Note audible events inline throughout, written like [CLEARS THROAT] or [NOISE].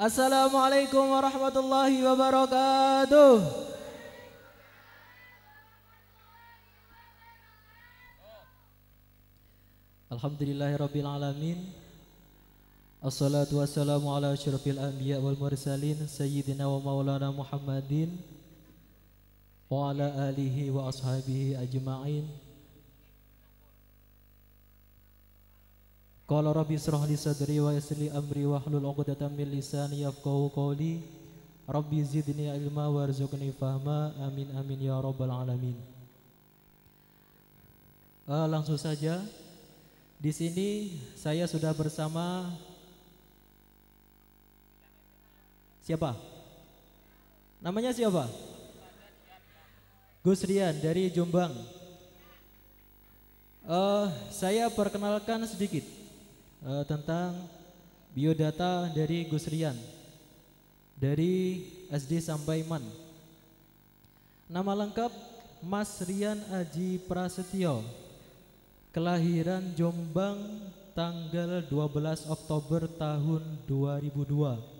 Assalamualaikum warahmatullahi wabarakatuh. Alhamdulillahirabbil alamin. Assalatu wassalamu ala asyrafil anbiya wal mursalin sayyidina wa maulana Muhammadin wa ala alihi wa ashabihi ajma'in. Qala rabbi israh li sadri wa yassir li amri wa hlul 'uqdatam min lisani yafqahu qawli. Rabbi zidni ilma warzuqni fahma. Amin amin ya rabbal alamin. Uh, langsung saja di sini saya sudah bersama siapa? Namanya siapa? Gus Rian dari Jombang. Uh, saya perkenalkan sedikit uh, tentang biodata dari Gus Rian dari SD sampai MAN. Nama lengkap Mas Rian Aji Prasetyo. Kelahiran Jombang tanggal 12 Oktober tahun 2002.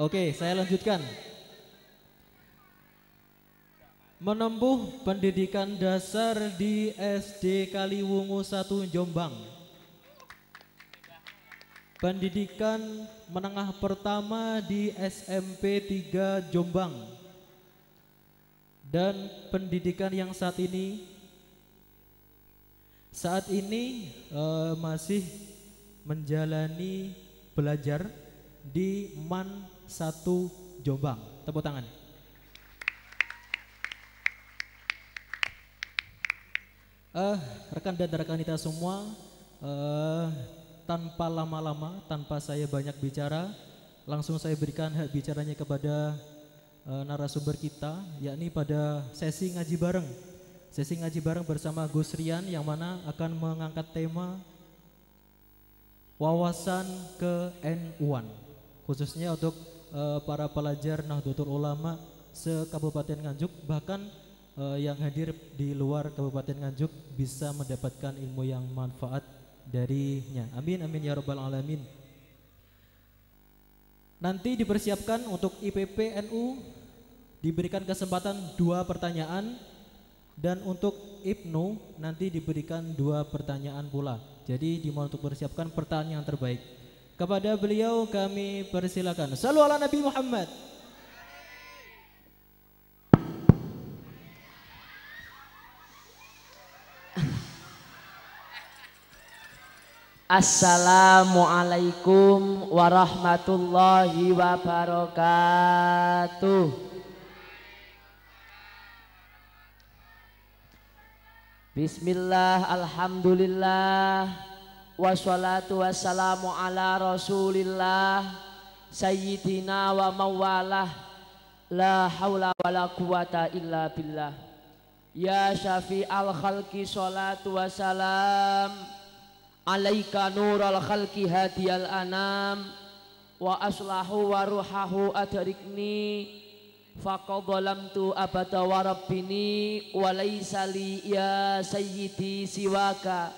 Oke, saya lanjutkan. Menempuh pendidikan dasar di SD Kaliwungu 1 Jombang. Pendidikan menengah pertama di SMP 3 Jombang. Dan pendidikan yang saat ini saat ini uh, masih menjalani belajar di MAN 1 Jombang. Tepuk tangan. Uh, rekan dan rekan kita semua, uh, tanpa lama-lama, tanpa saya banyak bicara, langsung saya berikan hak bicaranya kepada uh, narasumber kita, yakni pada sesi ngaji bareng. Sesi ngaji bareng bersama Gus Rian yang mana akan mengangkat tema wawasan ke N1 khususnya untuk uh, para pelajar Nahdlatul Ulama se-Kabupaten Nganjuk bahkan uh, yang hadir di luar Kabupaten Nganjuk bisa mendapatkan ilmu yang manfaat darinya. Amin amin ya rabbal alamin. Nanti dipersiapkan untuk IPP NU diberikan kesempatan dua pertanyaan dan untuk Ibnu nanti diberikan dua pertanyaan pula. Jadi dimohon untuk persiapkan pertanyaan terbaik. Kepada beliau kami persilakan. Salu ala Nabi Muhammad. [LAUGHS] Assalamualaikum warahmatullahi wabarakatuh. Bismillah, alhamdulillah, wassalatu wassalamu ala rasulillah, sayyidina wa mawalah, la hawla wa la quwata illa billah. Ya syafi al khalqi salatu wassalam alaika nural khalqi hadiyal anam wa aslahu wa ruhahu adrikni faqadzalamtu abada wa rabbini wa laysa ya sayyidi siwaka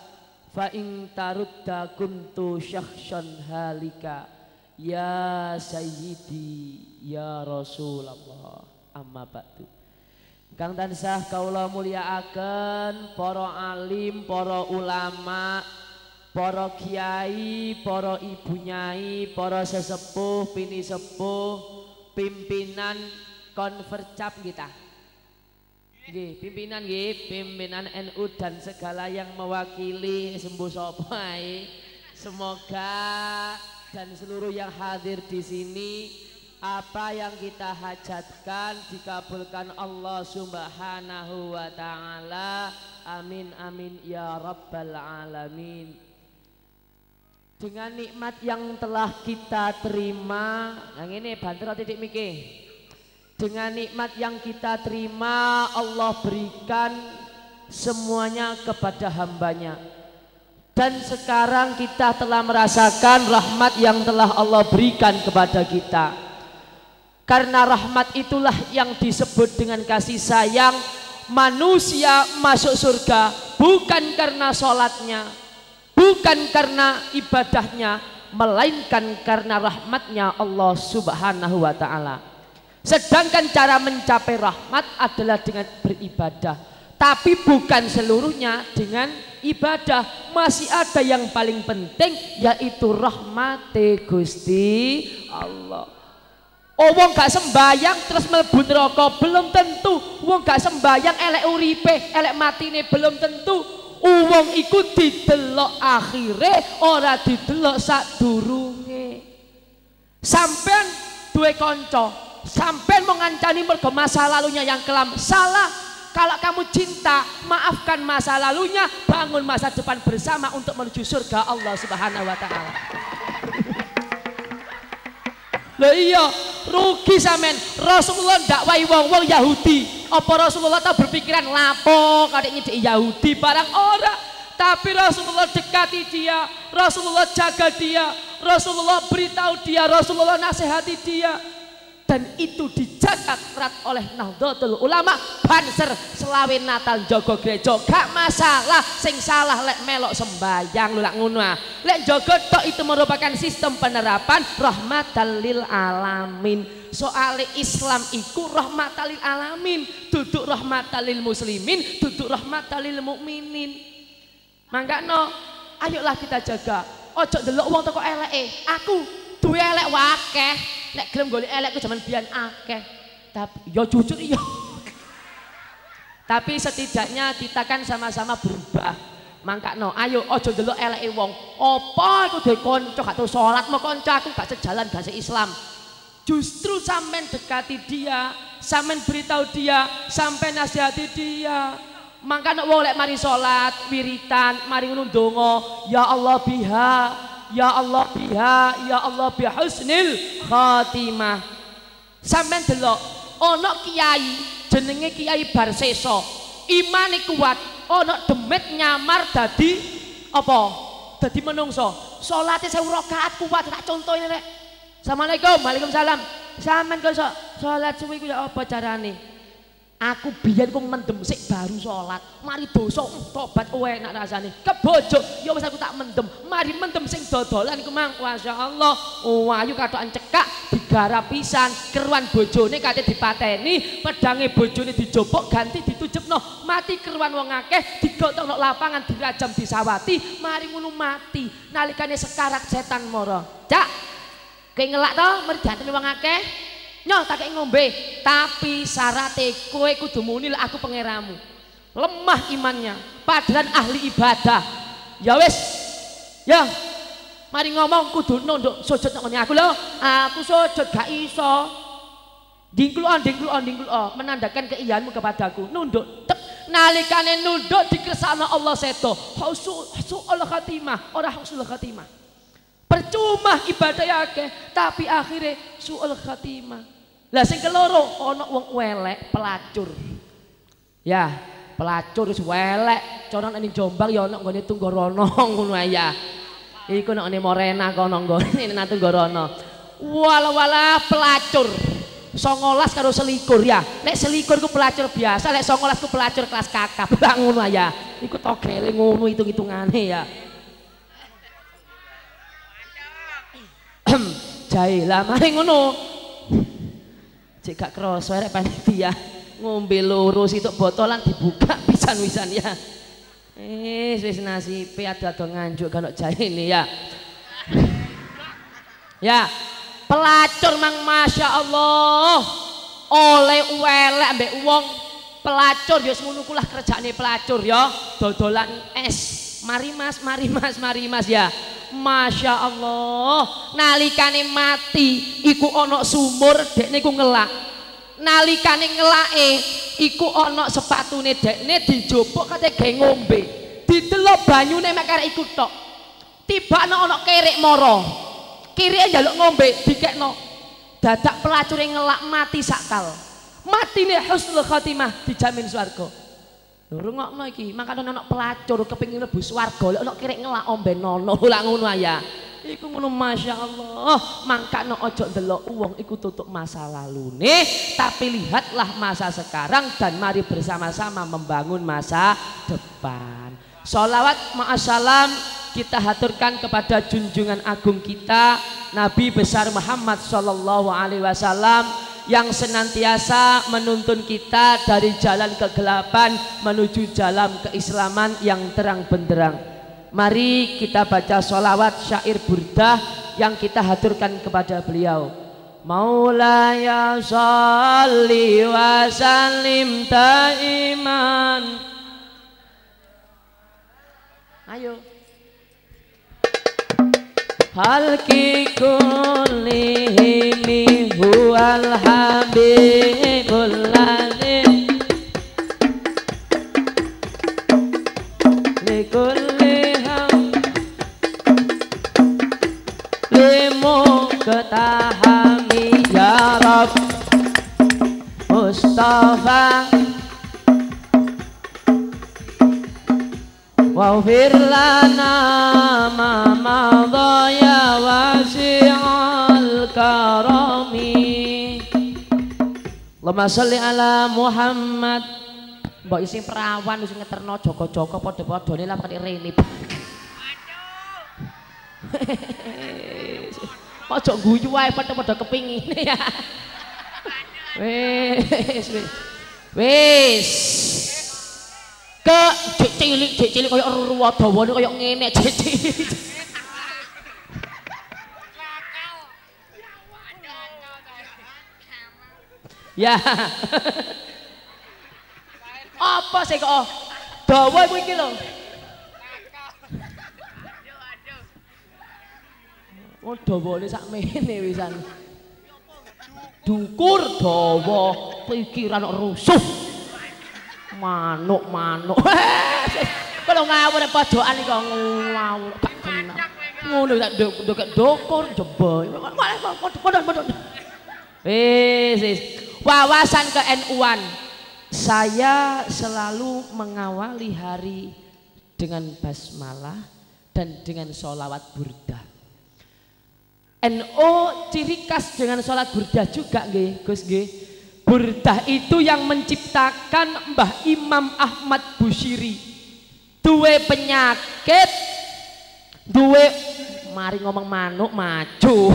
fa in tarudda kuntu syakhsan halika. Ya sayyidi ya rasulullah. Amma ba'du. Kang tansah kaula mulyakaken para alim, para ulama, para kiai, para ibu nyai, para sesepuh, pini sepuh, pimpinan konvercap kita. Nggih, pimpinan nggih, pimpinan NU dan segala yang mewakili sembuh sapa Semoga dan seluruh yang hadir di sini apa yang kita hajatkan dikabulkan Allah Subhanahu wa taala. Amin amin ya rabbal alamin. Dengan nikmat yang telah kita terima yang ini bantu titik mikir dengan nikmat yang kita terima Allah berikan semuanya kepada hambanya Dan sekarang kita telah merasakan rahmat yang telah Allah berikan kepada kita. Karena rahmat itulah yang disebut dengan kasih sayang manusia masuk surga bukan karena sholatnya, bukan karena ibadahnya, melainkan karena rahmatnya Allah subhanahu wa ta'ala. Sedangkan cara mencapai rahmat adalah dengan beribadah. Tapi bukan seluruhnya dengan ibadah. Masih ada yang paling penting yaitu rahmati Gusti Allah. Oh wong gak sembayang terus mlebu neraka belum tentu. Wong gak sembayang elek uripe, elek matine belum tentu. Wong iku didelok akhire ora didelok sadurunge. Sampean duwe kanca, sampean mau ngancani mergo masa lalunya yang kelam. Salah. Kalau kamu cinta, maafkan masa lalunya, bangun masa depan bersama untuk menuju surga Allah Subhanahu wa taala. Lah iya, rugi sampean. Rasulullah dakwahi wong-wong Yahudi. Apa Rasulullah tak berpikiran lapo kadek nyedeki Yahudi barang ora. Tapi Rasulullah dekati dia, Rasulullah jaga dia, Rasulullah beritahu dia, Rasulullah nasihati dia dan itu dijaga kerat oleh Nahdlatul Ulama. Banser selawe Natal jogo gereja. Gak masalah sing salah lek melok sembayang lu lak ngono ah. lek jogo tok itu merupakan sistem penerapan rahmatan lil alamin. Soal Islam iku rahmatan lil alamin. Duduk rahmatan lil muslimin duduk rahmatan lil mukminin. Mangga no ayolah kita jaga. Ojo delok wong toko eleke. Aku duwe elek wakeh nek gelem golek elek ku zaman biyen akeh. Tapi yo jujur iya. Tapi setidaknya kita kan sama-sama berubah. Mangkakno, ayo ojo delok eleke wong. Apa iku duwe kanca gak tau salat mau kanca aku gak sejalan gak Islam. Justru sampean dekati dia, sampean beritahu dia, sampean nasihati dia. Mangkane wong lek mari salat, wiritan, mari ngono ya Allah biha, Ya Allah biha, ya Allah bihusnil khatimah. Sampeyan delok ana kiai jenenge Kiai Barseso. Imane kuat, ana demit nyamar dadi apa? Dadi menungso. Salate 1000 rakaat kuat tak contohnya rek. Assalamualaikum, Waalaikumsalam. Sampeyan kok salat suwi ku ya apa carane? Aku biyen ku mendem sik baru salat. Mari dosa uh, tobat enak rasane. Kebojo ya wis aku tak mendem. Mari mendem sing dodolan iku mang masyaallah. Oh ayu katokan cekak digarap pisan. Keruan bojone kate dipateni, pedange bojone dijopok ganti ditujepno. Mati keruan wong akeh digotongno lapangan dirajam disawati, mari ngono mati. Nalikane sekarat setan moro. Cak. Kayak ngelak to merjantene wong akeh. Nyoh tak ngombe, tapi syaratnya kowe kudu muni aku pengeramu. Lemah imannya, padahal ahli ibadah. Ya wis. Ya. Mari ngomong kudu nunduk sujud nang aku lho. Aku sujud gak iso. Dingkul on, dingkul on, dingkul on, menandakan keiyaanmu kepadaku. Nunduk. Tep. Nalikane nunduk dikersana Allah seto. Hausul, hausul Allah khatimah, ora hausul khatimah. Percuma ibadah ya tapi akhirnya suul khatimah. Lah sing keloro ana wong welek pelacur. Ya, pelacur wis welek, cara ning Jombang ya ana nggone Tunggorono [LAUGHS] ngono ya. Iku nek Morena kono nggone [LAUGHS] nang Tunggorono. Wala-wala pelacur. 19 karo selikur ya. Nek selikur ku pelacur biasa, nek 19 ku pelacur kelas kakap. Lah [LAUGHS] ngono ya. Iku togele ngono hitung-hitungane ya. [CLEARS THROAT] Jahe lah mari ngono. Cek gak kerasa rek panitia ngombe loro botolan dibuka pisan-pisan ya. Eh, wis nasibe ada-ada nganjuk kalau jahe ini ya. ya, pelacur mang Masya Allah oleh welek ambek wong pelacur ya ngono kulah pelacur ya dodolan es mari mas mari mas mari mas ya. Masya Allah. Nalikane mati iku ono sumur dek niku ngelak. Nalikane ngelake iku ono sepatune dek. Ini dijopok kate gawe ngombe. Didelok banyune mek karek iku tok. Tiba ono ono kerek moro kiri jaluk ngombe dikekno. Dadak pelacure ngelak mati sakal. Mati nih husnul khotimah dijamin suarga Rungokno iki, makane ana pelacur kepengin mlebu swarga, lek ana kirek ngelak ombe nono, [LAUGHS] lak ngono ya. Iku ngono Masya Allah Mangkano ojo delok uang iku tutup masa lalu nih. Tapi lihatlah masa sekarang Dan mari bersama-sama membangun masa depan. Salawat ma'asalam kita haturkan kepada junjungan agung kita Nabi besar Muhammad Sallallahu Alaihi Wasallam yang senantiasa menuntun kita dari jalan kegelapan menuju jalan keislaman yang terang benderang. Mari kita baca sholawat syair burdah yang kita haturkan kepada beliau. Maulaya salli wa sallim taiman. Ayo halki kullihi huwal habibul lazim likulli ham. Limu ketahami ya Rab. Mustafa. Waghfir lana ma Allahumma sholli ala Muhammad Mbok isi perawan wis ngeterno joko-joko padha-padhane lah pakai rene. [LAUGHS] Ojo guyu wae padha-padha kepingin [LAUGHS] ya. Wis wis. Wis. Ke cek cilik cek cilik koyo ruwa dawane koyo ngene cilik. Ya. Apa sih kok? Dawa iku iki lho. Oh dawane sakmene wisan. Dukur dawa, pikiran rusuh. Manuk-manuk. Kalau ngawur pojokan iki kok ngawur gak bener. Ngono tak ndok dokur jebol. Padha-padha. Wis, wis. Wawasan ke NU-an. Saya selalu mengawali hari dengan basmalah dan dengan sholawat burdah. NU ciri khas dengan sholat burdah juga Gus nggih. Burdah itu yang menciptakan Mbah Imam Ahmad Bushiri. Duwe penyakit, duwe mari ngomong manuk maju.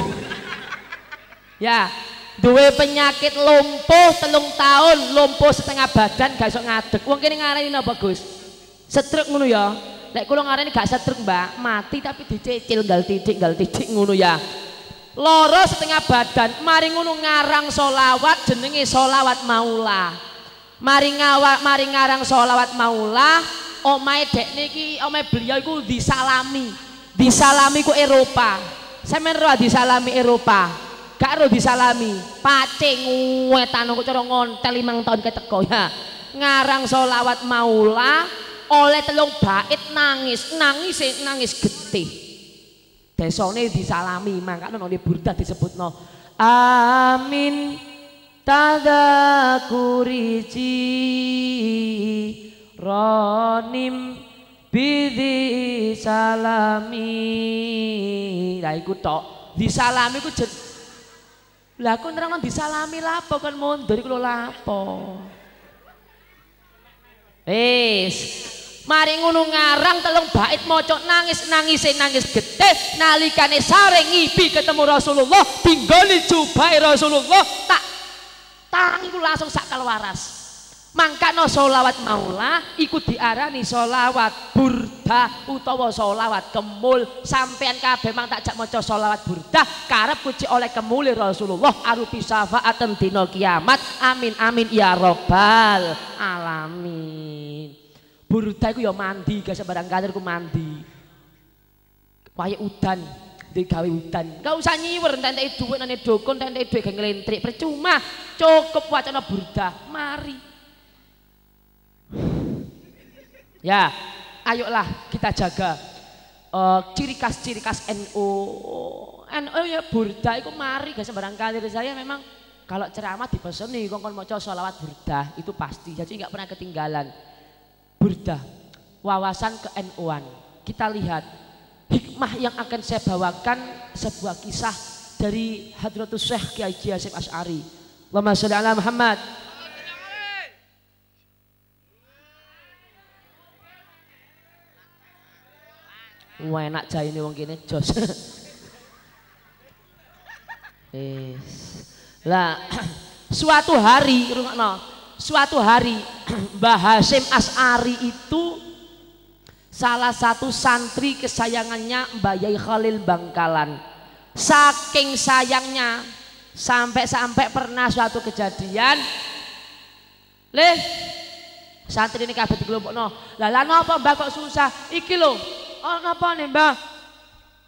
[LAUGHS] ya, duwe penyakit lumpuh telung tahun lumpuh setengah badan gak iso ngadeg. Wong kene ngarani napa Gus? Setruk ngono ya. Nek kula ngarani gak setruk Mbak. Mati tapi dicicil gal titik gal titik ngono ya. Loro setengah badan mari ngono ngarang solawat jenenge solawat maula. Mari ngawak mari ngarang solawat maula. Omae dek niki omae beliau iku disalami. Disalami ku Eropa. Sampean ro disalami Eropa gak ro disalami. Pace nguwetan kok cara ngontel limang tahun keteko ya ngarang solawat maula oleh telung bait nangis. Nangis nangis getih. Desone disalami makanya nang burdah disebutno amin tadakuriji ronim bidi salami. Lah iku tok. Disalami ku lah aku nerang disalami lapo kan mundur iku lho lapo. Wis. Mari ngono ngarang telung bait maca nangis nangis nangis getih nalikane sare ngipi ketemu Rasulullah tinggoli jubahe Rasulullah tak tangi langsung sak kalwaras. Mangkano solawat maula ikut diarani solawat burda utawa solawat kemul. Sampean kabeh mang tak jak maca solawat burda karep kuci oleh kemuli Rasulullah arupi syafaatan dina kiamat. Amin amin ya robbal alamin. Burda iku ya mandi guys barang kalir ku mandi. Kaya udan digawe udan. Gak usah nyiwer entek dhuwit nang dukun entek dhuwit gak nglentrik. Percuma cukup wacana burda mari Ya, ayolah kita jaga uh, ciri khas ciri khas NU. NU ya burda itu mari gak barangkali saya memang kalau ceramah di nih kongkon mau sholawat burda itu pasti jadi nggak pernah ketinggalan. Burda, wawasan ke NU-an. Kita lihat hikmah yang akan saya bawakan sebuah kisah dari Hadratus Syekh Kiai Hasyim Asy'ari. Allahumma sholli ala Muhammad. Enak jai ini wong kene jos. Lah [CLEARS THROAT] suatu hari rungokno, suatu hari [CLEARS THROAT] Mbah Hasim As'ari itu salah satu santri kesayangannya Mbah Yai Khalil Bangkalan. Saking sayangnya sampai-sampai pernah suatu kejadian Leh santri ini kabeh dikelompokno. Lah lan apa Mbah kok susah? Iki lho, Oh apa nih mbak?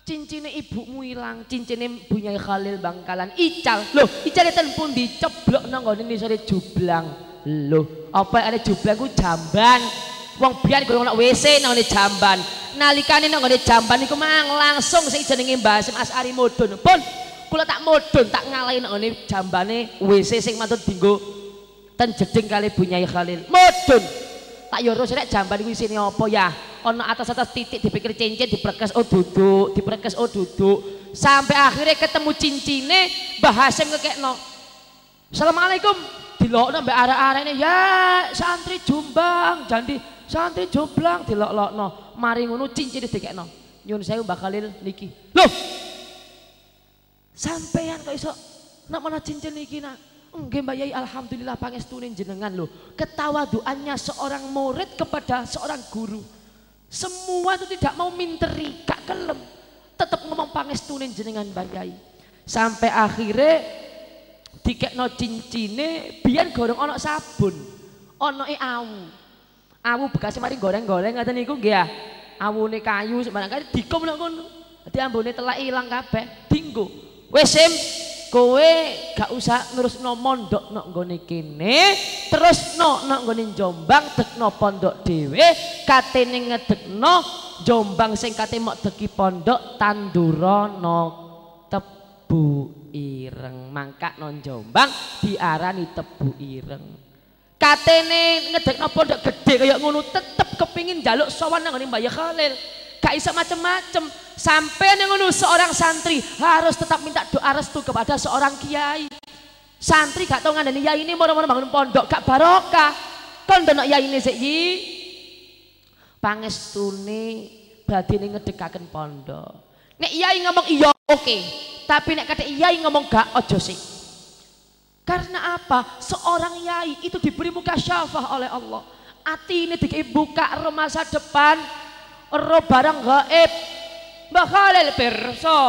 Cincinnya ibumu hilang, cincinnya punya Khalil Bangkalan. Ical, loh, ical itu pun diceblok nang ini sore jublang. Loh, apa ada jublang ku jamban. Wong biar gue nak WC nang jamban. Nalikane nang jamban iku mang langsung sing jenenge Mbah Hasim Asari mudun. Pun kula tak mudun tak ngalahin nang jambane WC sing matut dinggo ten jeding kali Bunyai Khalil. Mudun. Tak yoro sik jamban kuwi sini apa ya? ono atas-atas titik dipikir cincin diperkes oh duduk diperkes oh duduk. Sampai akhirnya ketemu cincine Mbah Hasim ngekekno Assalamualaikum. Dilokno mbak arah-arah ini ya santri jumbang jadi santri jomblang dilok-lokno mari ngono cincin dikekno. Nyun saya Mbak Khalil niki. Loh! Sampean kok iso nak mana cincin niki nak Enggak Mbak Yai Alhamdulillah pangestunin jenengan loh ketawaduannya seorang murid kepada seorang guru semua itu tidak mau minteri, gak kelem. Tetap ngomong pangestunin jenengan bayai. Sampai akhirnya dikekno cincine biar goreng ono sabun. Ono e awu. Awu bekas mari goreng-goreng ngaten niku nggih ya. Awune kayu sembarang kali dikom ngono. Dadi ambune telak ilang kabeh. Dinggo. Wis kowe gak usah no mondok nok nggone kene terus no nok nggone Jombang dekno pondok dhewe katene ngedekno Jombang sing kate mok deki pondok Tandurana tebu ireng. Mangka non Jombang diarani tebu ireng. Katene ngedekno pondok gede kaya ngono tetep kepingin jaluk sowan nang Mbah Khalil gak bisa macem-macem. Sampai ngono seorang santri harus tetap minta doa restu kepada seorang kiai. Santri gak tau ngandani yai ini mau-mau bangun pondok gak barokah. Kon dono yai ini sih pangestune berarti ini ngedekakan pondok. Nek yai ngomong iya oke. Okay. tapi nek kata yai ngomong gak ojo sih karena apa? Seorang yai itu diberi muka syafah oleh Allah. Hati ini dibuka masa depan ero barang gaib. Mbak Khalil perso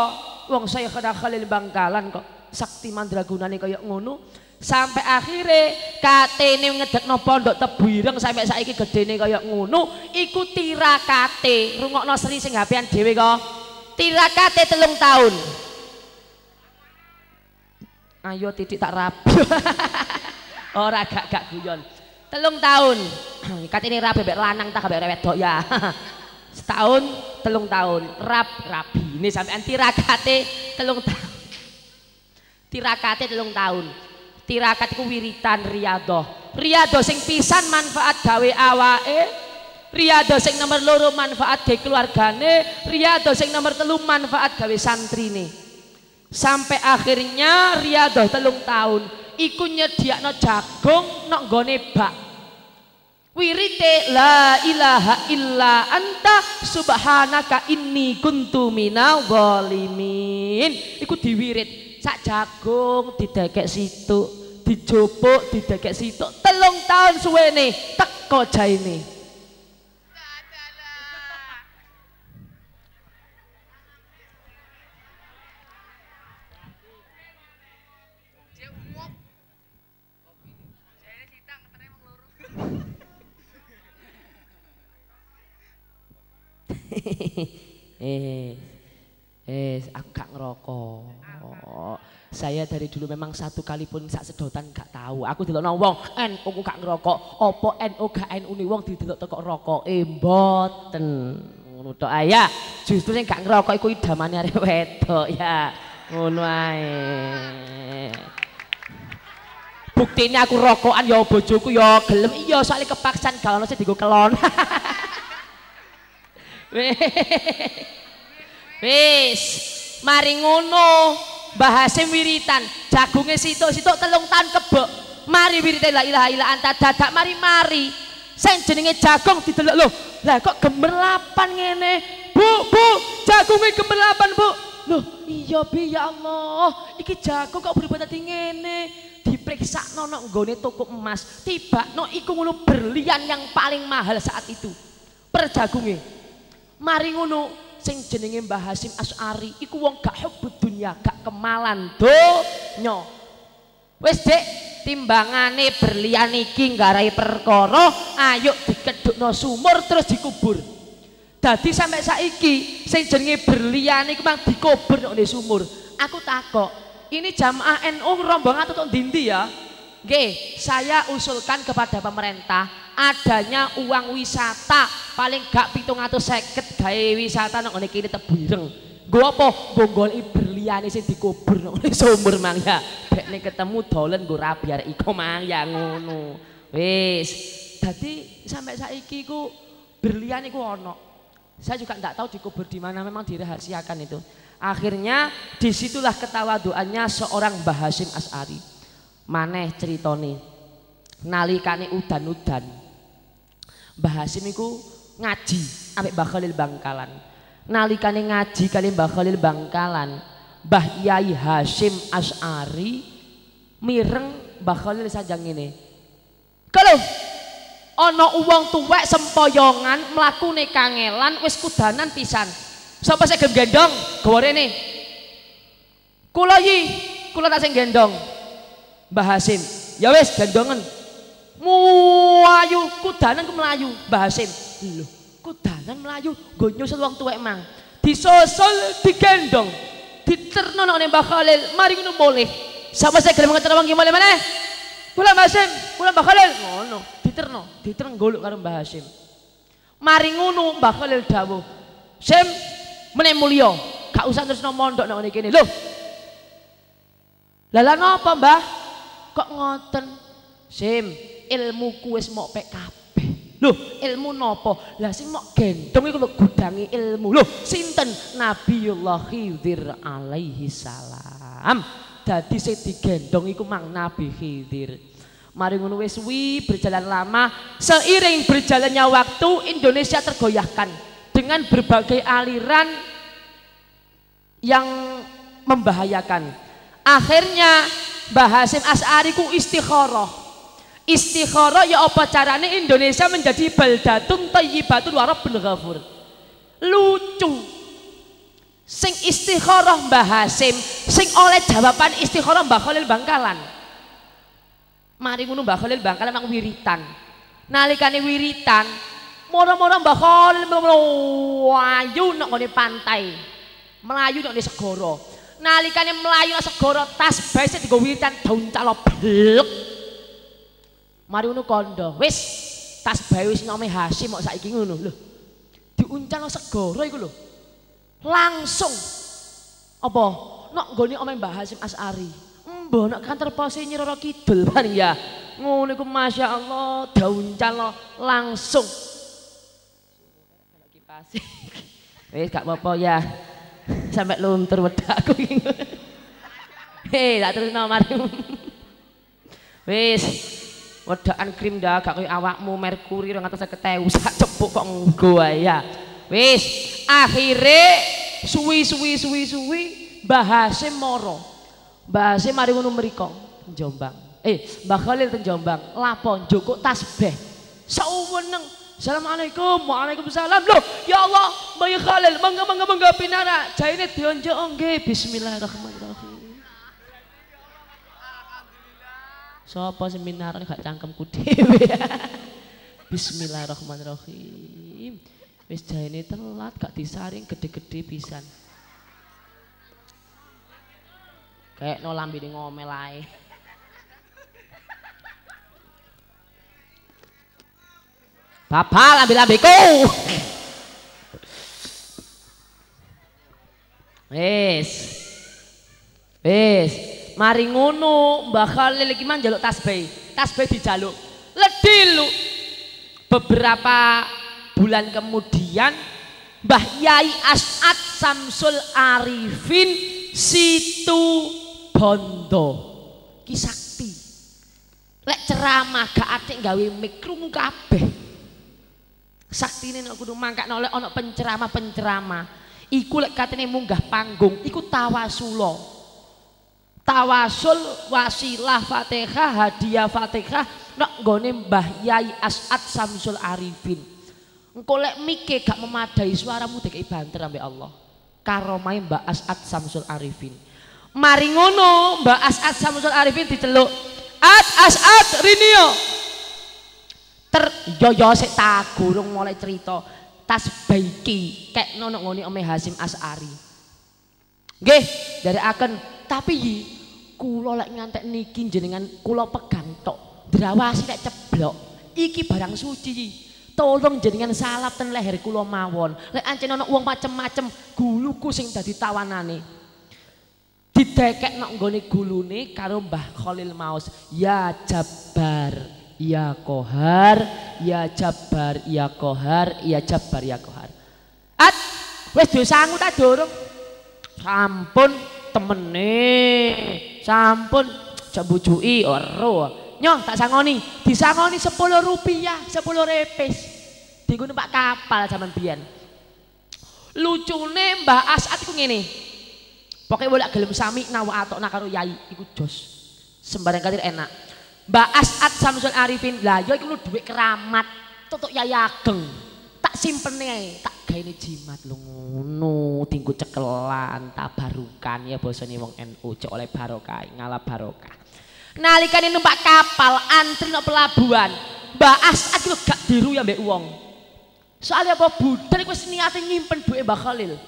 wong saya Khalil Bangkalan kok sakti mandragunane kaya ngono. Sampai akhirnya katene ngedekno pondok tebu ireng sampai saiki gedene kaya ngono. Iku tirakate. Rungokno seri sing hapean dhewe kok. Tirakate telung tahun. Ayo titik tak rapi. [LAUGHS] Ora gak gak guyon. Telung tahun. [CLEARS THROAT] Katene rapi bek lanang tak bek wedok ya [LAUGHS] setahun telung tahun. Rap rabi. Ini sampai tirakate telung tahun tirakate telung tahun. Tirakat itu wiritan riado riado sing pisan manfaat gawe awae riado sing nomor loro manfaat gawe keluargane riado sing nomor telu manfaat gawe santri nih sampai akhirnya riado telung tahun. Iku nyediakno jagung nok gone bak Wirite la ilaha illa anta subhanaka inni kuntu minal zalimin. Iku diwirit sak jagung didekek situ, dijupuk didekek situ. Telung tahun suwene teko jaine. eh eh aku gak ngerokok saya dari dulu memang satu kali pun sak sedotan gak tahu. Aku tidak wong NU ku gak ngerokok. Opo NU gak NU nih wong didelok teko rokok. Eh mboten. Ngono tok ayah justru yang gak ngerokok iku idamane arek [LAUGHS] wedok ya. Ngono ae. Aku rokokan ya bojoku ya gelem. Iya soalnya kepaksaan gak ono sing digo kelon. [LAUGHS] Wis, mari ngono. Mbah Hasim wiritan, jagunge situk-situk telung tahun kebok. Mari wiritan la ilaha illa anta dadak mari-mari. Sing jenenge jagung didelok lho. Lah kok gemerlapan ngene? Bu, Bu, jagunge gemerlapan, Bu. Loh, iya bi ya Allah. Iki jagung kok berubah tadi ngene. Diperiksa nono nggone toko emas. Tiba no iku ngono berlian yang paling mahal saat itu. Per. Mari ngono sing jenenge Mbah Hasim Asy'ari iku wong gak hubud dunya, gak kemalan donya. Wis Dik, timbangane berlian iki nggarai perkara, ayo dikedukno sumur terus dikubur. Dadi sampai saiki sing jenenge berlian iku mang dikubur nang sumur. Aku takok, ini jamaah NU rombongan atau dindi ya? Nggih, saya usulkan kepada pemerintah adanya uang wisata paling gak pitung atau seket gaya wisata nang ngene kene tebu ireng. Nggo apa? Nggo goleki berliane sing dikubur nang ngene sumur mang ya. Dekne ketemu dolen nggo rabi arek iko mang ya ngono. Wis. Dadi sampai saiki ku berlian iku ono. Saya juga tidak tahu dikubur di mana memang dirahasiakan itu. Akhirnya di situlah ketawa doanya seorang Mbah Hasim As'ari. Maneh ceritone. Nalikane udan-udan. Mbah Hasim iku ngaji ambek Mbah Khalil Bangkalan. Nalikane ngaji kali Mbah Khalil Bangkalan, Mbah Yai Hasim As'ari mireng Mbah Khalil sanjang ngene. Kalau ana uang tuwek sempoyongan mlakune kangelan wis kudanan pisan. Sing gelem gendong? Gawa rene. Kula yi, kula tak gendong. Mbah Hasim. Ya wis gendongen. Melayu kudanan ku melayu Mbah Hasim. Lho, kudanan melayu nggo nyusul wong tuwek mang. Disusul digendong. Diterno nang Mbah Khalil, mari ngono boleh. Sapa sing gelem ngeterno wong ki boleh meneh? Kula Mbah Hasim, kula Mbah Khalil. Ngono, diterno, golek karo Mbah Hasim. Mari ngono Mbah Khalil dawuh. Sim, meneh mulya, gak usah terusno mondok nang kene. Lho. Lah lah napa, Mbah? Kok ngoten? Sim, ilmuku wis mok pek kabeh. Loh, ilmu nopo? Lah sing mok gendong iku lho gudangi ilmu. Loh, sinten? Nabiullah Khidir alaihi salam. Dadi sing digendong iku mang Nabi Khidir. Mari ngono wis suwi berjalan lama, seiring berjalannya waktu Indonesia tergoyahkan dengan berbagai aliran yang membahayakan. Akhirnya Mbah Hasim As'ari ku istikharah istikharah ya apa caranya Indonesia menjadi baldatun thayyibatun wa rabbun ghafur? Lucu. Sing istikharah Mbah Hasim sing oleh jawaban istikharah Mbah Khalil Bangkalan. Mari ngono Mbah Khalil Bangkalan nang wiritan. Nalikane wiritan moro-moro Mbah Khalil melayu nang pantai melayu nang segara. Nalikane melayu nang segara tas bae sing digo wiritan daun calo blek Mari ngono kondo. Wis tas bae wis nome Hasim kok saiki ngono lho. Diuncal segara iku lho. Langsung apa? Nok nggone omeh Mbah Hasim As'ari. Mbah nek kantor pos Nyi Roro Kidul kan ya. Ngono iku masyaallah dauncal langsung. Kipas. Wis gak apa-apa ya. Sampai luntur wedakku iki. Hei, tak terus mari. Wis, Wedaan krim dah gak kaya awakmu merkuri 250.000 [LAUGHS] sak cepuk kok nggo ya. Wis, akhire suwi suwi suwi suwi Mbah Hasim moro. Mbah Hasim mari ngono mriko Jombang. Eh, Mbah Khalil ten Jombang, lapon joko tasbih. Saweneng. Assalamualaikum, waalaikumsalam. Loh, ya Allah, Mbah Khalil, mangga mangga mangga pinara. Jaine dionjo nggih, bismillahirrahmanirrahim. Sopo seminaran gak cangkemku dhewe. [LAUGHS] Bismillahirrahmanirrahim. Wis jaene telat gak disaring gede-gede pisan. Kayak no lambene ngomel ae. Bapak ambil lambiku. Wis. Wis. Mari ngono, Mbah Khalil iki mang njaluk tasbih. Tasbih dijaluk. Ledilu. Beberapa bulan kemudian Mbah Yai As'ad Samsul Arifin Situ Bondo Ki sakti. Lek ceramah gak atik gawe mik krungu kabeh. Saktine nek kudu mangkakno oleh ana penceramah-penceramah. Iku lek katene munggah panggung, iku tawasula. Tawasul wasilah Fatihah, hadiah Fatihah nek nggone Mbah Yai As'ad Samsul Arifin. Engkau lek mike gak memadai suaramu dikai banter ambek Allah. Karomai Mbak As'ad Samsul Arifin. Mari ngono Mbak As'ad Samsul Arifin diceluk. Ad As'ad Rinio. Ter yo yo sik tak gurung mulai cerita. Tas baiki kek nono ngoni Ome Hasim As'ari. Nggih, dari akan tapi kula lek ngantek niki jenengan kula pegang tok. Drawasi lek ceblok. Iki barang suci tolong jenengan salap ten leher kula mawon. Lek ancen ana wong macem-macem guluku sing dadi tawanane. Didekek nok nggone gulune karo Mbah Khalil Maus. Ya Jabbar, ya Kohar, ya Jabbar, ya Kohar, ya Jabbar, ya Kohar. At wis dosangu ta durung? Sampun temene. Sampun jambujuki ora. Nyoh tak sangoni, disangoni 10 rupiah, 10 repes. Dienggo numpak kapal zaman biyen. Lucune Mbah Asat iku ngene. Pokoke bolak gelem sami nawa atokna karo yai iku jos. Sembarang kali enak. Mbah Asat Samsul Arifin, lah ya iku dhuwit keramat, tutuk yai ageng. Tak simpene ae, tak gaene jimat lho ngono, dinggo cekelan, tabarukan ya basane wong NU, cek oleh barokah, ngalap barokah. Nalikane numpak kapal antri nang pelabuhan, Mbak Asad itu gak diru ya mbak wong. Soalnya apa budan iku wis nyimpen duwe Mbak Khalil.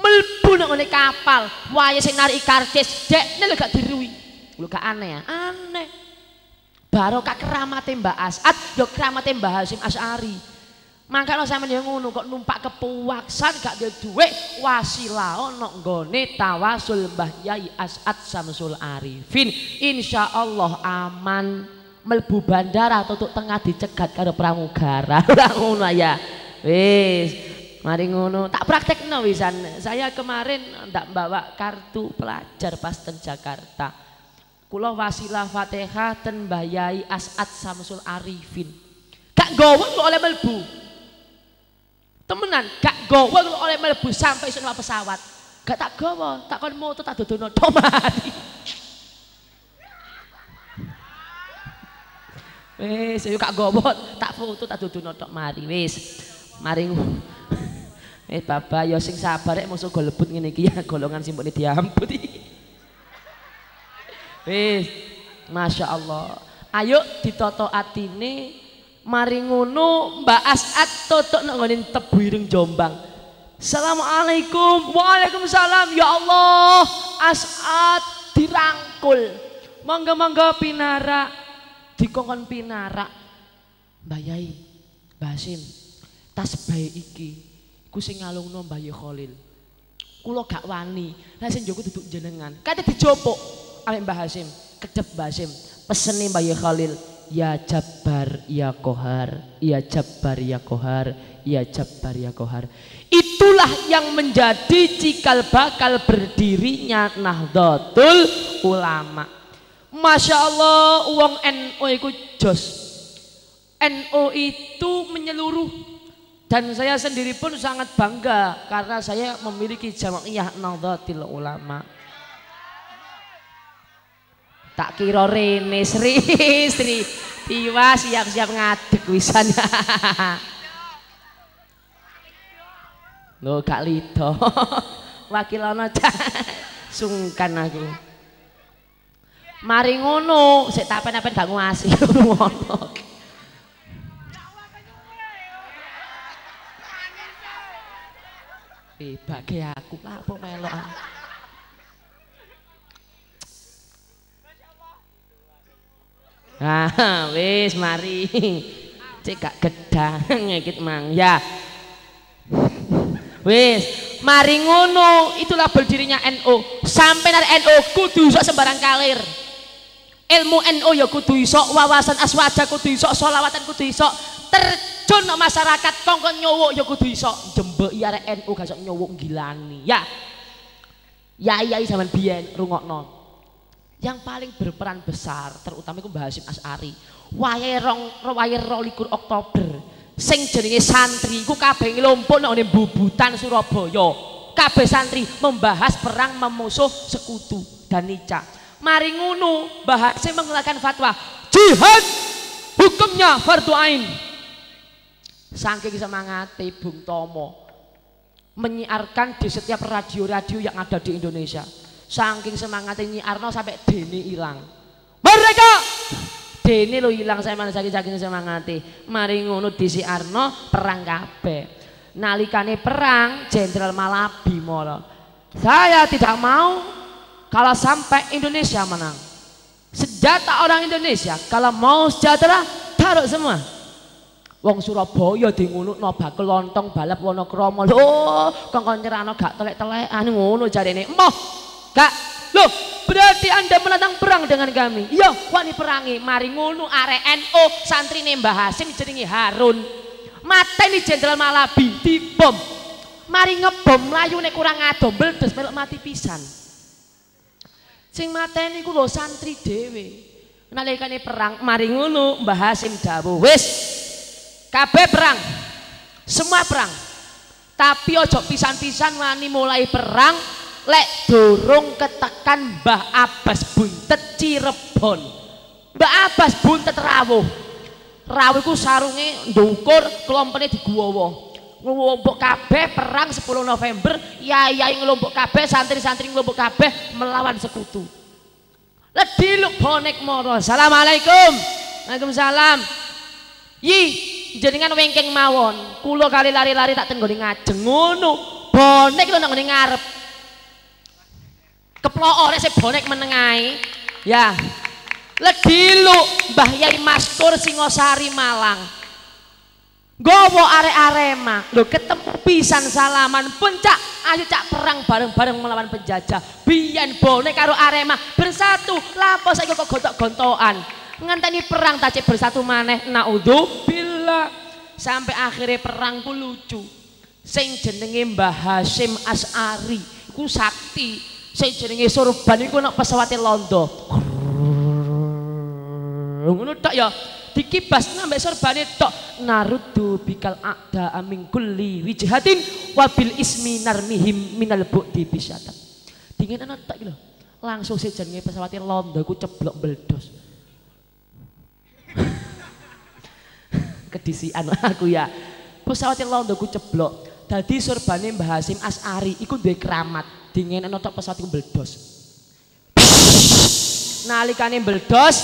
Melbu nang ngene kapal, waya sing narik karcis, dekne lho gak dirui. Lho gak aneh ya? Aneh. Barokah keramate Mbak Asad, yo keramate Mbah Hasim Asy'ari. Mangkane sampeyan yo ngono kok numpak kepuaksan gak duwe dhuwit wasilah ana nggone tawasul Mbah Yai As'ad Samsul Arifin. Insyaallah aman melbu bandara tutuk tengah dicegat karo pramugara. [LAUGHS] Ora ngono ya. Wis, mari ngono. Tak praktekno wisan. Saya kemarin ndak bawa kartu pelajar pas teng Jakarta. Kula wasilah Fatihah ten Mbah Yai As'ad Samsul Arifin. Gak gowong oleh melbu. Temenan, gak gawa oleh mlebu sampai iso pesawat. Gak tak gawa, tak kon moto tak dodono [LAUGHS] tok mati. Wis, yo gak gawa, tak foto tak dodono tok mari wis. Mari Eh bapak yo sing sabar rek musuh golebut ngene iki ya golongan sing mbok diamput [LAUGHS] Wis, Masya Allah. Ayo ditoto atine Mari ngono Mbak As'ad totok nak ngonin tebu ireng Jombang. Assalamualaikum. Waalaikumsalam. Ya Allah, As'ad dirangkul. Mangga-mangga pinara dikongkon pinara. Mbak Yai, tas bayi iki iku sing ngalungno Mbah Khalil. Kula gak wani. Lah sing njogo duduk jenengan. Kate dijopok ambek Mbah Hasim, kedep Mbah Hasim. Pesene Mbah Khalil, Ya Jabbar Ya Kohar. Ya Jabbar Ya Kohar. Ya Jabbar Ya Kohar. Itulah yang menjadi cikal bakal berdirinya Nahdlatul Ulama. Masya Allah uang NU itu jos. NU itu menyeluruh. Dan saya sendiri pun sangat bangga karena saya memiliki jamaah Nahdlatul Ulama Tak kira rene Sri, [LAUGHS] Sri. Tiwa siap-siap ngadeg wisan. [LAUGHS] Lho gak lido. [LAUGHS] Wakil ana sungkan aku. Mari ngono, sik tapen-tapen gak nguasi ngono. Eh, bagi aku lah apa melok. Ah, [LAUGHS] wis mari. Cek gak gedang [LAUGHS] ngikit mang. Ya. Wis, Mari ngono, itulah berdirinya NU. Sampai nari NU kudu iso sembarang kalir. Ilmu NU ya kudu iso, wawasan aswaja kudu iso, solawatan kudu iso, terjun no masyarakat kongkon nyowok ya kudu iso. Jembeki arek NU gak iso nyowok gilani. Ya. Ya iya zaman biyen rungokno. Yang paling berperan besar terutama iku Mbah Hasyim As'ari. Wayahe rong wayahe 22 Oktober sing jenenge santri iku kabeh nglumpuk nang bubutan Surabaya. Kabeh santri membahas perang memusuh sekutu dan nica. Mari ngono, Mbah Hasyim mengeluarkan fatwa jihad hukumnya fardu ain. Saking semangate Bung Tomo menyiarkan di setiap radio-radio yang ada di Indonesia. Saking semangatnya nyiarno sampai Deni hilang. Mereka Dene lo hilang saya mana saking-saking semangati. Mari ngono si Arno perang kabeh. Nalikane perang Jenderal Malabi moro. Saya tidak mau kalau sampai Indonesia menang. Senjata orang Indonesia kalau mau sejahtera taruh semua. Wong Surabaya di ngono no bakal lontong balap Wonokromo. Lho, kongkon nyerano gak telek-telekan ngono jarene. Emoh. Gak. Loh, Berarti Anda menantang perang dengan kami. Iya, wani perangi. Mari ngono arek NU santri Mbah Hasim jenenge Harun. ini Jenderal Malabi dibom. Mari ngebom nek kurang adom meledos melok mati pisan. Sing mateni ku lho santri dhewe. Nalikane perang mari ngono Mbah Hasim dawuh, wis kabeh perang. Semua perang. Tapi ojo pisan-pisan wani mulai perang lek durung ketekan Mbah Abbas buntet Cirebon. Mbah Abbas buntet rawuh. Rawuh iku sarunge ndukur, klompene diguwowo. Ngelompok kabeh perang 10 November, yayai ngelompok kabeh, santri-santri ngelompok kabeh melawan sekutu. Lediluk bonek moro. Assalamualaikum. Waalaikumsalam. Yi, jenengan wengkeng mawon. Kulo kali lari-lari tak tenggoni ngajeng ngono. Bonek lho nang ngarep keplok nek bonek menengai ya. Ledilu Mbah Yai Mastur Singosari Malang. Gowo are-arema lho ketemu pisan salaman. Pun cak ayo cak perang bareng-bareng melawan penjajah. Biyen bonek karo arema bersatu. Lapo saya kok gotok-gontokan ngenteni perang tak bersatu maneh. Naudhu bila sampai akhirnya perang ku lucu. Sing jenenge Mbah Hasim As'ari ku sakti Sing jenenge sorban iku nek pesawate londo. Ngono tok ya. Dikibas nambah sorbane tok narudu bikal akda amin kulli wijhatin wabil ismi narmihim minal bu'di bisyatan. Dingin ana tok lho. Langsung si jenenge pesawate londo iku ceblok beldos. [LAUGHS] Kedisian aku ya. Pesawate londo ku ceblok. Dadi sorbane Mbah Hasim As'ari iku duwe keramat dingin tok pesawat iku meledos. Nalikane meledos,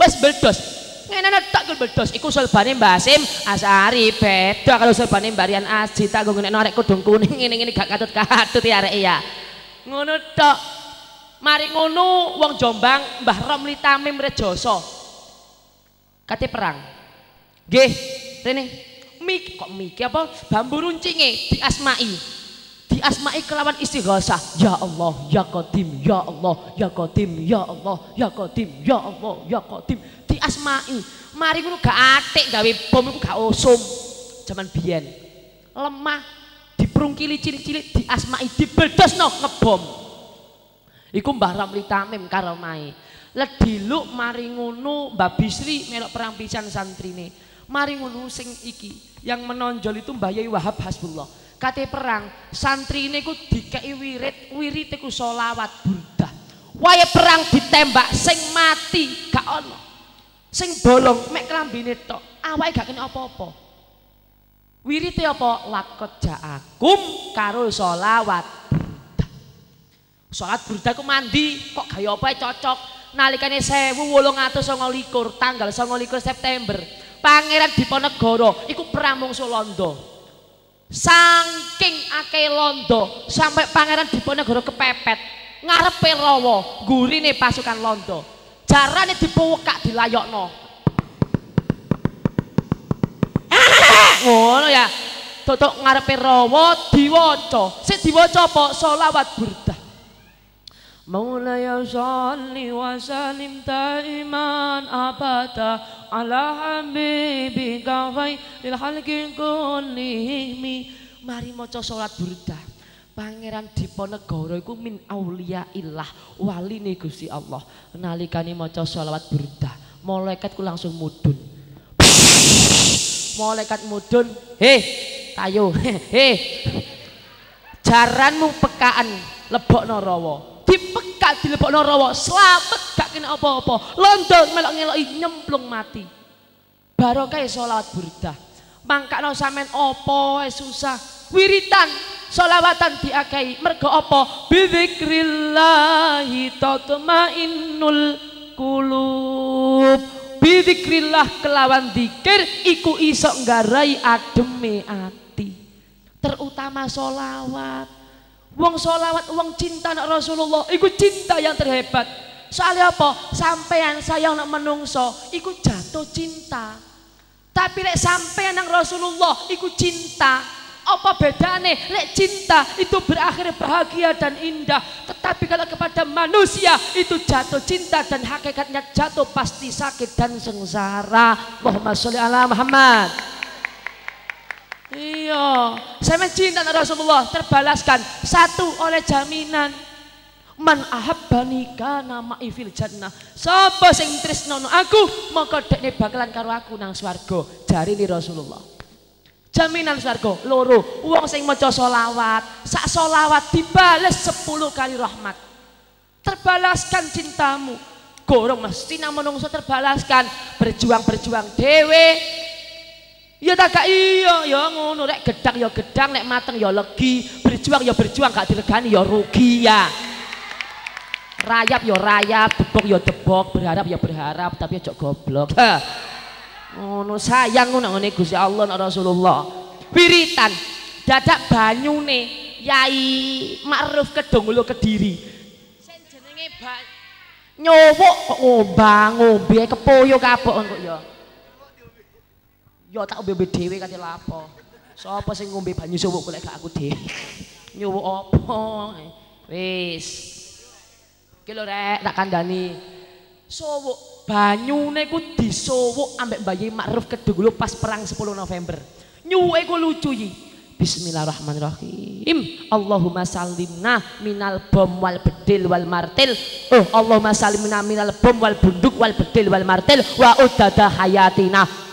wis meledos. Ngene tok ku meledos iku sulbane Mbah Asim Asari beda kalau sulbane Mbarian Aji tak ngene arek kudung kuning ngene-ngene gak katut-katut ya arek ya. Ngono tok. Mari ngono wong Jombang Mbah Romli Tamim Rejoso. Kate perang. Nggih, rene. Mik kok mik apa bambu runcinge diasmai di asma'i kelawan istighosah ya Allah ya Qadim ya Allah ya Qadim ya Allah ya Qadim ya Allah ya Qadim. Di asma'i. Mari ngono gak atik gawe bom iku gak usum. Zaman biyen. Lemah diprungkili cilik-cilik di asma'i dibedosno ngebom. Iku Mbah Ramli Tamim karo mae. Lediluk mari ngono Mbah Bisri melok perang pisan santrine. Mari ngono sing iki yang menonjol itu Mbah Yai Wahab Hasbullah kate perang santri ini ku dikei wirid wirid ku solawat burdah. Waya perang ditembak sing mati gak ono. Sing bolong mek kelambine tok awake gak kena apa-apa. Wirite apa? Lakot ja'akum karo solawat burdah. Sholat burdah ku mandi kok gaya apa cocok? Nalikane sewu wolong atus likur tanggal September. Pangeran Diponegoro iku perang mung Solondo Saking akeh londo sampai Pangeran Diponegoro kepepet ngarepe rawa gurine pasukan londo. Jarane dipuwekak dilayokno. [LAUGHS] Ngono ya. tutuk ngarepe rawa diwaca sik diwaca apa selawat burdah Salli wa salim taiman abada ala habibika khairil halqi kullihim mari maca salat burdah. Pangeran Diponegoro iku min aulia illah waline Gusti Allah. Nalikane maca selawat burdah malaikatku langsung mudun malaikat mudun heh tayo heh. Jaranmu pekaan lebokno rawa dipekat dilebokno rawa. Slamet gak kena apa-apa. London melok ngeloki nyemplung mati. Barokah sholawat burdah. Mangkakno sampean apa susah. Wiritan sholawatan diakai. Mergo apa? Bidzikrillahi tatmainnul kulub Bidikrillah kelawan dikir iku iso nggarai ademe ati. Terutama solawat. Wong solawat, wong cinta nak Rasulullah, iku cinta yang terhebat. Soalnya apa? Sampean sayang nak menungso, iku jatuh cinta. Tapi lek sampean nang Rasulullah, iku cinta. Apa bedanya? Lek cinta itu berakhir bahagia dan indah. Tetapi kalau kepada manusia itu jatuh cinta dan hakikatnya jatuh pasti sakit dan sengsara. Muhammad sholli ala Muhammad. Iya, saya mencinta Rasulullah terbalaskan. Satu oleh jaminan. Man ahabbani kana ma'i fil jannah. Sapa sing tresnono aku, maka dekne bakalan karo aku nang swarga. Jari ni Rasulullah. Jaminan swarga loro. Wong sing maca solawat sak solawat dibales 10 kali rahmat. Terbalaskan cintamu. Gorong mesti nang menungso terbalaskan. Berjuang-berjuang dewe ya tak gak iya ya ngono. Rek gedang ya gedang. Nek mateng ya legi. Berjuang ya berjuang. Gak diregani ya rugi ya. Rayap ya rayap. Debok ya debok berharap ya berharap. Tapi ya goblok. Ngono sayang ngono ngene Gusti Allah nak Rasulullah. Wiritan. Dadak banyune Yai Ma'ruf Kedonglo Kediri. Sing jenenge ba nyowok kok ngombang ngombe kepoyo kabok kok ya ya tak ombe dhewe kate lapo sapa sing ngombe banyu suwuk golek gak aku dhewe nyowok apa wis iki lho rek tak kandhani suwuk banyune ku disowok ambek bayi Ma'ruf kedulu pas perang 10 November. Nyuwe ku lucu. Bismillahirrahmanirrahim. Allahumma salimna minal bom wal bedil wal martil. Oh Allahumma salimna minal bom wal bunduk wal bedil wal martil wa udada hayatina.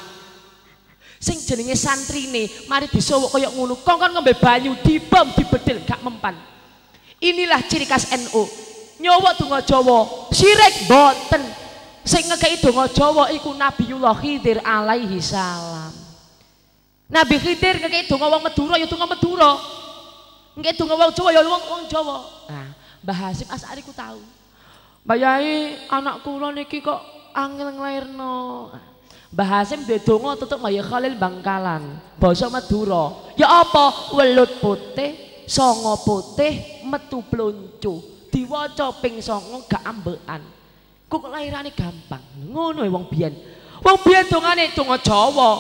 Sing jenenge santrine mari disowok kaya ngono. Kongkon ngombe banyu dibom dibedil gak mempan. Inilah ciri khas NU. Nyawa donga Jawa, sirik boten Sing ngekei donga Jawa iku Nabiullah Khidir alaihi salam. Nabi Khidir ngekei donga wong Madura ya donga Madura. Ngekei donga wong Jawa ya wong wong Jawa. Nah, Mbah Hasim As'ari ku tahu. Mbah Yai, anak kula niki kok angel nglairno. Mbah Hasim duwe donga tutuk Mbah Khalil Bangkalan, basa Madura. Ya apa? Welut putih, songo putih, metu pluncu. Diwaca ping songo gak ambekan. kok lahirane gampang ngono e wong biyen wong biyen dongane donga Jawa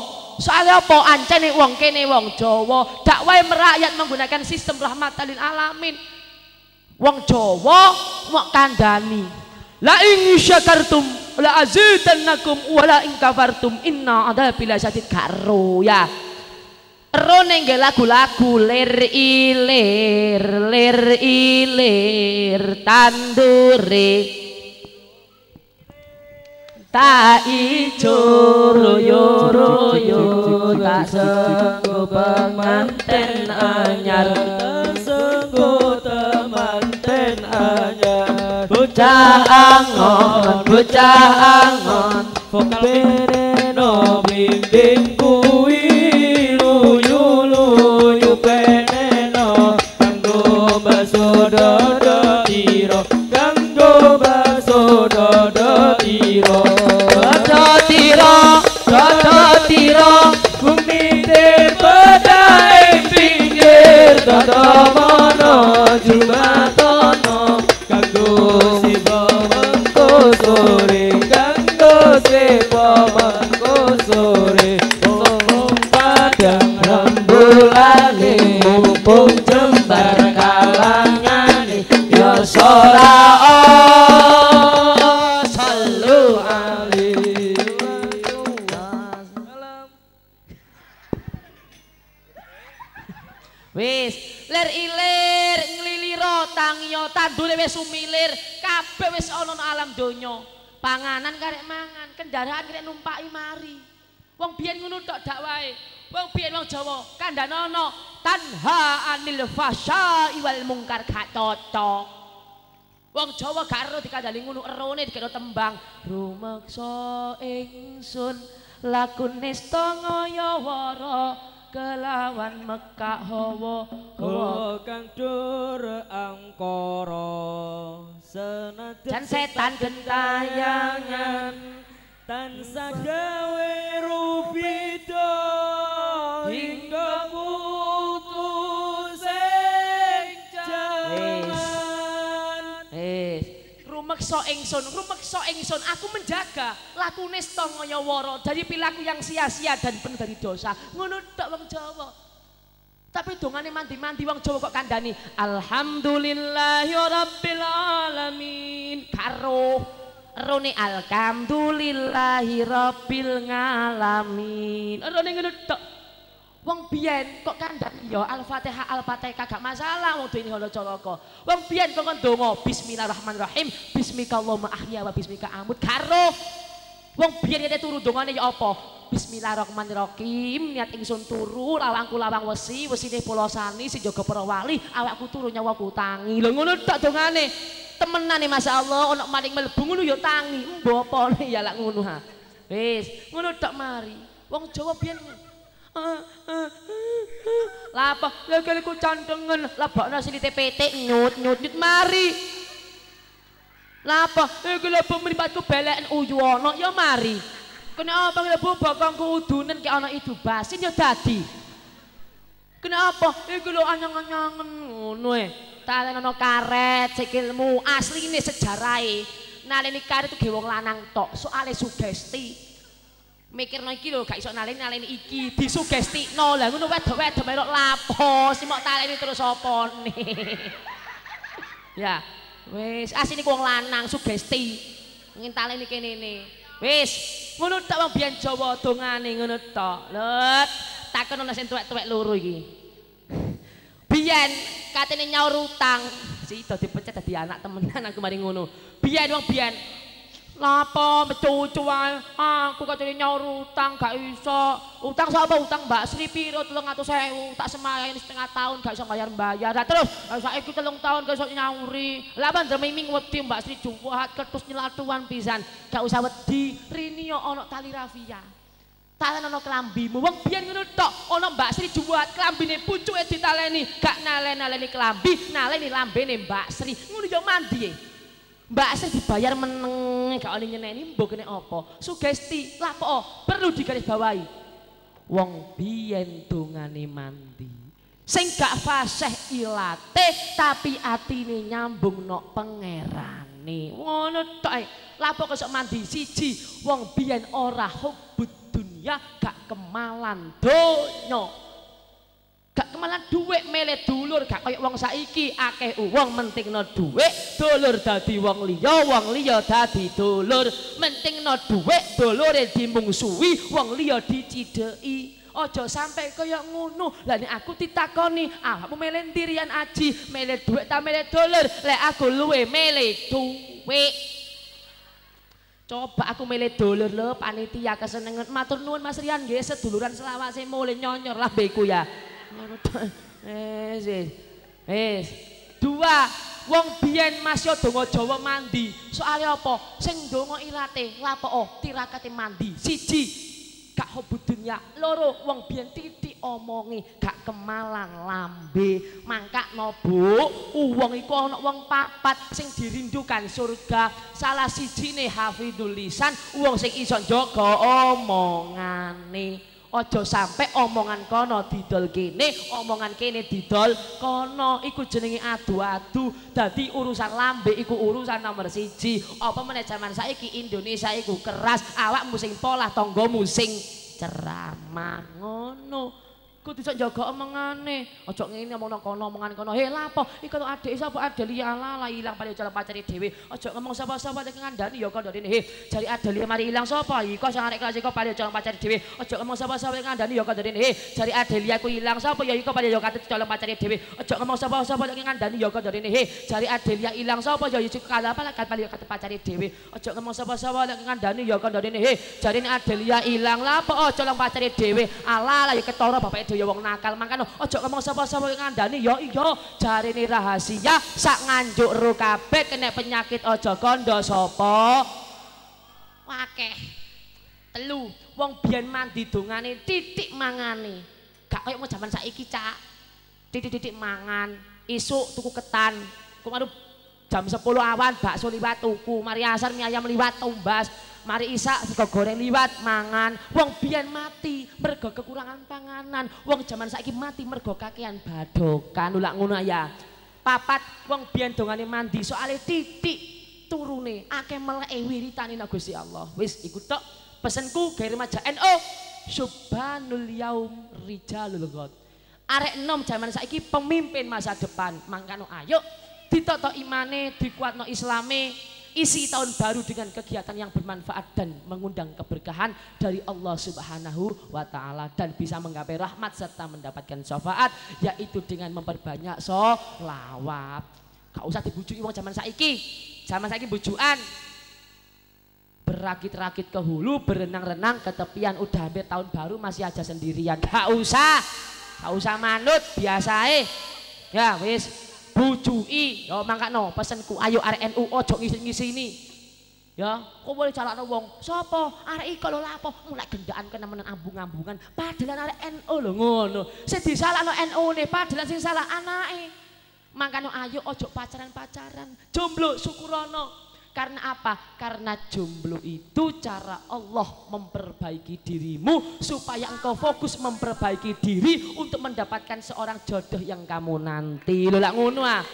soalnya apa ancene wong kene wong Jawa dakwah merakyat menggunakan sistem rahmatan lil alamin wong Jawa mau kandani la ing syakartum la azidannakum wa la ing kafartum inna adzabi lasyadid karo ya. Rone nggih lagu-lagu lir ilir lir ilir tandure. Tak ijo royo royo tak sengko penganten anyar bocah angon bocah angon. Vokal bere no bimbing kuwi luyu luyu peneno. Kanggo baso dodo iro kanggo baso dodo iro tira Dada tira Bumi pada ing pinggir. Dada mono Jumatono kabeh sumilir, kabeh wis ana alam donya. Panganan karek mangan, kendaraan karek numpaki mari. Wong biyen ngono tok dakwae. Wong biyen wong Jawa kandhanono tanha anil fasya wal mungkar gak cocok. Wong Jawa gak ero dikandani ngono, erone dikira tembang. Rumeksa ingsun lakune nista ngayawara kelawan Mekah hawa hawa. Kang dur angkara. Senajan Jan setan gentayangan tansah gawe rubida ingsun, rumeksa ingsun, aku menjaga lakune stangaya wara dari perilaku yang sia-sia dan penuh dari dosa. Ngono tok wong Jawa. Tapi dongane mandi-mandi wong Jawa kok kandhani Alhamdulillahi rabbil alamin. Karo rone alhamdulillahi rabbil ngalamin. Rone ngono tok. Wong biyen kok kandhani ya Al-Fatihah Al-Fatihah gak masalah wong dene ana caraka. Wong biyen kok ndonga bismillahirrahmanirrahim bismika Allahumma ahya wa bismika amut karo Wong biyen nek turu dongane ya apa? Bismillahirrahmanirrahim niat ingsun turu lawangku lawang wesi wesine polosani sing jaga para wali awakku turu nyawaku tangi. Lho ngono tok dongane. Temenane masyaallah ana maling mlebu ngono ya tangi. Mbok apane [LAUGHS] ya lak ngono ha. Wis, ngono tok mari. Wong Jawa biyen lah apa? Lah kali ku cantengen, lah bakna silite petik nyut nyut nyut mari. Lah apa? Iki lho mripatku beleken uyu ana ya mari. Kenapa lho bu bokongku udunen ki ana itu basin ya dadi. Kenapa? Iki lho anyang-anyangen ngono e. Talen ana karet sikilmu asline sejarahe. Naleni karet itu wong lanang tok, soalnya sugesti. Mikirno iki lho gak iso naleni naleni iki. Disugestikno lah ngono wedok-wedok melok lapo? Sing mok taleni terus opone [LAUGHS] ya wis. Asine wong lanang sugesti. Ngintaleni kene ne. Wis. Ngono tok wong biyen Jawa dongane ngono tok. Let takon ana sing tuwek-tuwek loro iki. [LAUGHS] Biyen katene nyaur utang. Si dadi pecet dadi anak temenan aku mari ngono. Biyen wong biyen Lapa mecucu wae. Aku katene nyaur utang gak iso. Utang sapa utang Mbak Sri piro 300.000 tak semayan setengah tahun gak iso bayar-bayar. Lah terus saiki telung tahun gak iso nyauri. Lah bandar miming wedi Mbak Sri juwat ketus nyelatuan pisan. Gak usah wedi. Rini yo ana tali rafia. Talen ana kelambimu. Wong biyen ngono tok. Ana Mbak Sri juwat klambine pucuke ditaleni. Gak nalen-naleni kelambi, naleni lambene Mbak Sri. Ngono yo mandi e. Mbak Asih dibayar meneng gak oleh nyeneni mbok kene apa? Sugesti lapo perlu digaris bawahi. Wong biyen dongane mandi. Sing gak fasih ilate tapi atine nyambung nok pangerane. Ngono tok. Lapo kok mandi siji wong biyen ora hubud dunya gak kemalan donya. Gak kemalan duit mele dulur gak kayak wong saiki. Akeh wong mentingno duit dulur dadi wong liya wong liya dadi dulur. Mentingno duit dulure dimungsuhi wong liya dicideki. Aja sampai kaya ngono. Lah nek aku ditakoni awakmu mele ndirian aji mele duit ta mele dulur. Lek aku luwe mele duit Coba aku milih dulur lho panitia kesenengan. Matur nuwun Mas Rian. Nggih seduluran selawase mulai nyonyor lah beku ya. Wis. Dua, wong biyen masih donga Jawa mandi. Soale apa? Sing donga ilate lapo tirakate mandi. Siji, gak hobi dunya. Loro, wong biyen titik omongi gak kemalang lambe. Mangkakno Bu, wong iku ana wong papat sing dirindukan surga. Salah sijine hafidul lisan, wong sing iso njaga omongane. Aja sampai omongan kono didol kene, omongan kene didol kono. Iku jenenge adu-adu. Dadi urusan lambe iku urusan nomor siji. Apa meneh jaman saiki Indonesia iku keras, awakmu sing polah, tanggamu sing ceramah ngono. Kudu iso njaga omongane. Aja ngene omongno kono omongan kono. He lapo? Iku to adik sapa Adelia lala ilang pada calon pacare dhewe. Aja ngomong sapa-sapa nek ngandani ya kono rene. He jari Adelia mari ilang sapa? Iku sing arek kelas iku pada calon pacare dhewe. Aja ngomong sapa-sapa nek ngandani ya kono rene. He jari Adelia ku ilang sapa? Ya iku pada yo katut calon pacare dhewe. Aja ngomong sapa-sapa nek ngandani ya kono rene. He jari Adelia ilang sapa? Ya iku kalah apa kan pada katut pacare dhewe. Aja ngomong sapa-sapa nek ngandani ya kono rene. He jari Adelia ilang lapo? Oh calon pacare dhewe. Alah lah ya ketara bapak dhewe wong nakal. Mangkane aja ngomong sapa-sapa ngandani ya iya jarine rahasia sak nganjuk ro kabeh kena penyakit aja kandha sapa? Wakeh telu wong biyen mandi dongane titik mangane. Gak kaya mau zaman saiki cak. Titik-titik mangan isuk tuku ketan. Kemaru jam 10 awan bakso liwat tuku mari asar mie ayam liwat tumbas mari isak sego goreng liwat mangan. Wong biyen mati mergo kekurangan panganan. Wong zaman saiki mati mergo kakean badokan. Ulak ngono ya. Papat wong biyen dongane mandi soalnya titik turune. Akeh meleke wiritane nang Gusti Allah. Wis iku tok. Pesenku gawe remaja NO subhanul yaum rijalul ghad. Arek enom zaman saiki pemimpin masa depan. Mangkano ayo. Ditoto imane dikuatno islame isi tahun baru dengan kegiatan yang bermanfaat dan mengundang keberkahan dari Allah Subhanahu wa taala dan bisa menggapai rahmat serta mendapatkan syafaat yaitu dengan memperbanyak sholawat. Gak usah dibujuki wong zaman saiki. Zaman saiki bujukan berakit-rakit ke hulu, berenang-renang ke tepian udah hampir tahun baru masih aja sendirian. Gak usah. Gak usah manut, biasa eh. Ya wis, bujui yo mangkano pesenku ayo RNU ojo ngisi-ngisi ini ya kok boleh calakno wong? Sapa arek iki kalau lapo? Mulai gendaan kena menen ambung-ambungan. Padahal arek NU lho ngono. Sing disalahno NU ne padahal sing salah anake. Mangkano ayo ojo pacaran-pacaran. Jomblo syukurono karena apa? Karena jomblo itu cara Allah memperbaiki dirimu supaya engkau fokus memperbaiki diri untuk mendapatkan seorang jodoh yang kamu nanti. Lho lak ngono ah.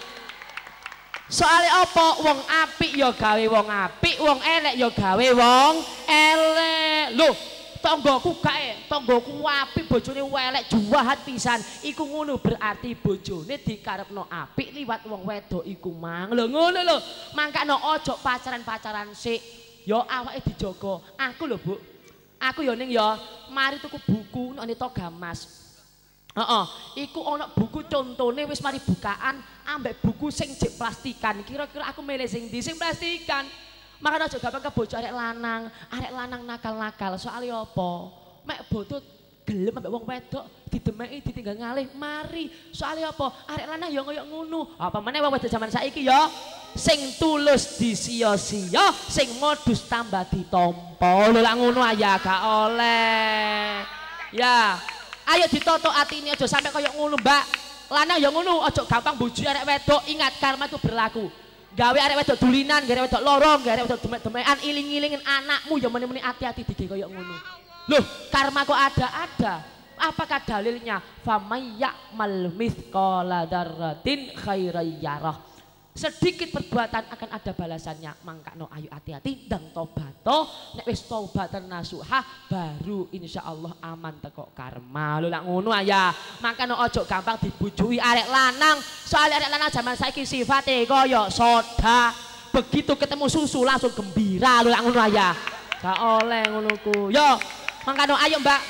Soalnya apa? Wong apik ya gawe wong apik, wong elek ya gawe wong elek. Loh, tonggoku kae, tonggoku apik bojone welek juwahat pisan. Iku ngono berarti bojone dikarepno apik liwat wong wedok iku mang. Lho ngono lho. Mangkano ojo pacaran-pacaran sik. Ya awake dijogo. Aku lho, Bu. Aku ya ning ya mari tuku buku nek Toga Mas. Heeh, iku ana buku contone wis mari bukaan ambek buku sing jek plastikan. Kira-kira aku milih sing ndi? Sing plastikan. Makanya aja gampang kebojo arek lanang, arek lanang nakal-nakal. Soalnya apa? Mek botut gelem ambek wong wedok didemeki ditinggal ngalih mari. Soalnya apa? Arek lanang ya koyo ngono. Apa meneh wong wedok zaman saiki ya sing tulus disia-sia, sing modus tambah ditampa. Lho lak ngono ya gak oleh. Ya, ayo ditoto atine aja sampe koyo ngono, Mbak. Lanang ya ngono, aja gampang bojo arek wedok. Ingat karma itu berlaku. Gawe arek wedok dulinan, gawe wedok lorong, gawe wedok demek-demekan, iling-ilingin anakmu ya meni-meni hati-hati dige kaya ngono. Loh, karma kok ada-ada. Apakah dalilnya? Famayya mal mithqala dzarratin khairan Sedikit perbuatan akan ada balasannya. Mangkano ayo hati-hati dan tobato. Nek wis tobatan nasuha baru insya Allah aman teko karma. Lho lak ngono ya. Mangkano ojo gampang dibujui arek lanang. Soal arek lanang zaman saiki sifate kaya soda. Begitu ketemu susu langsung gembira lho lak ngono ya. Gak oleh ngono ku. Yo, mangkano ayo Mbak.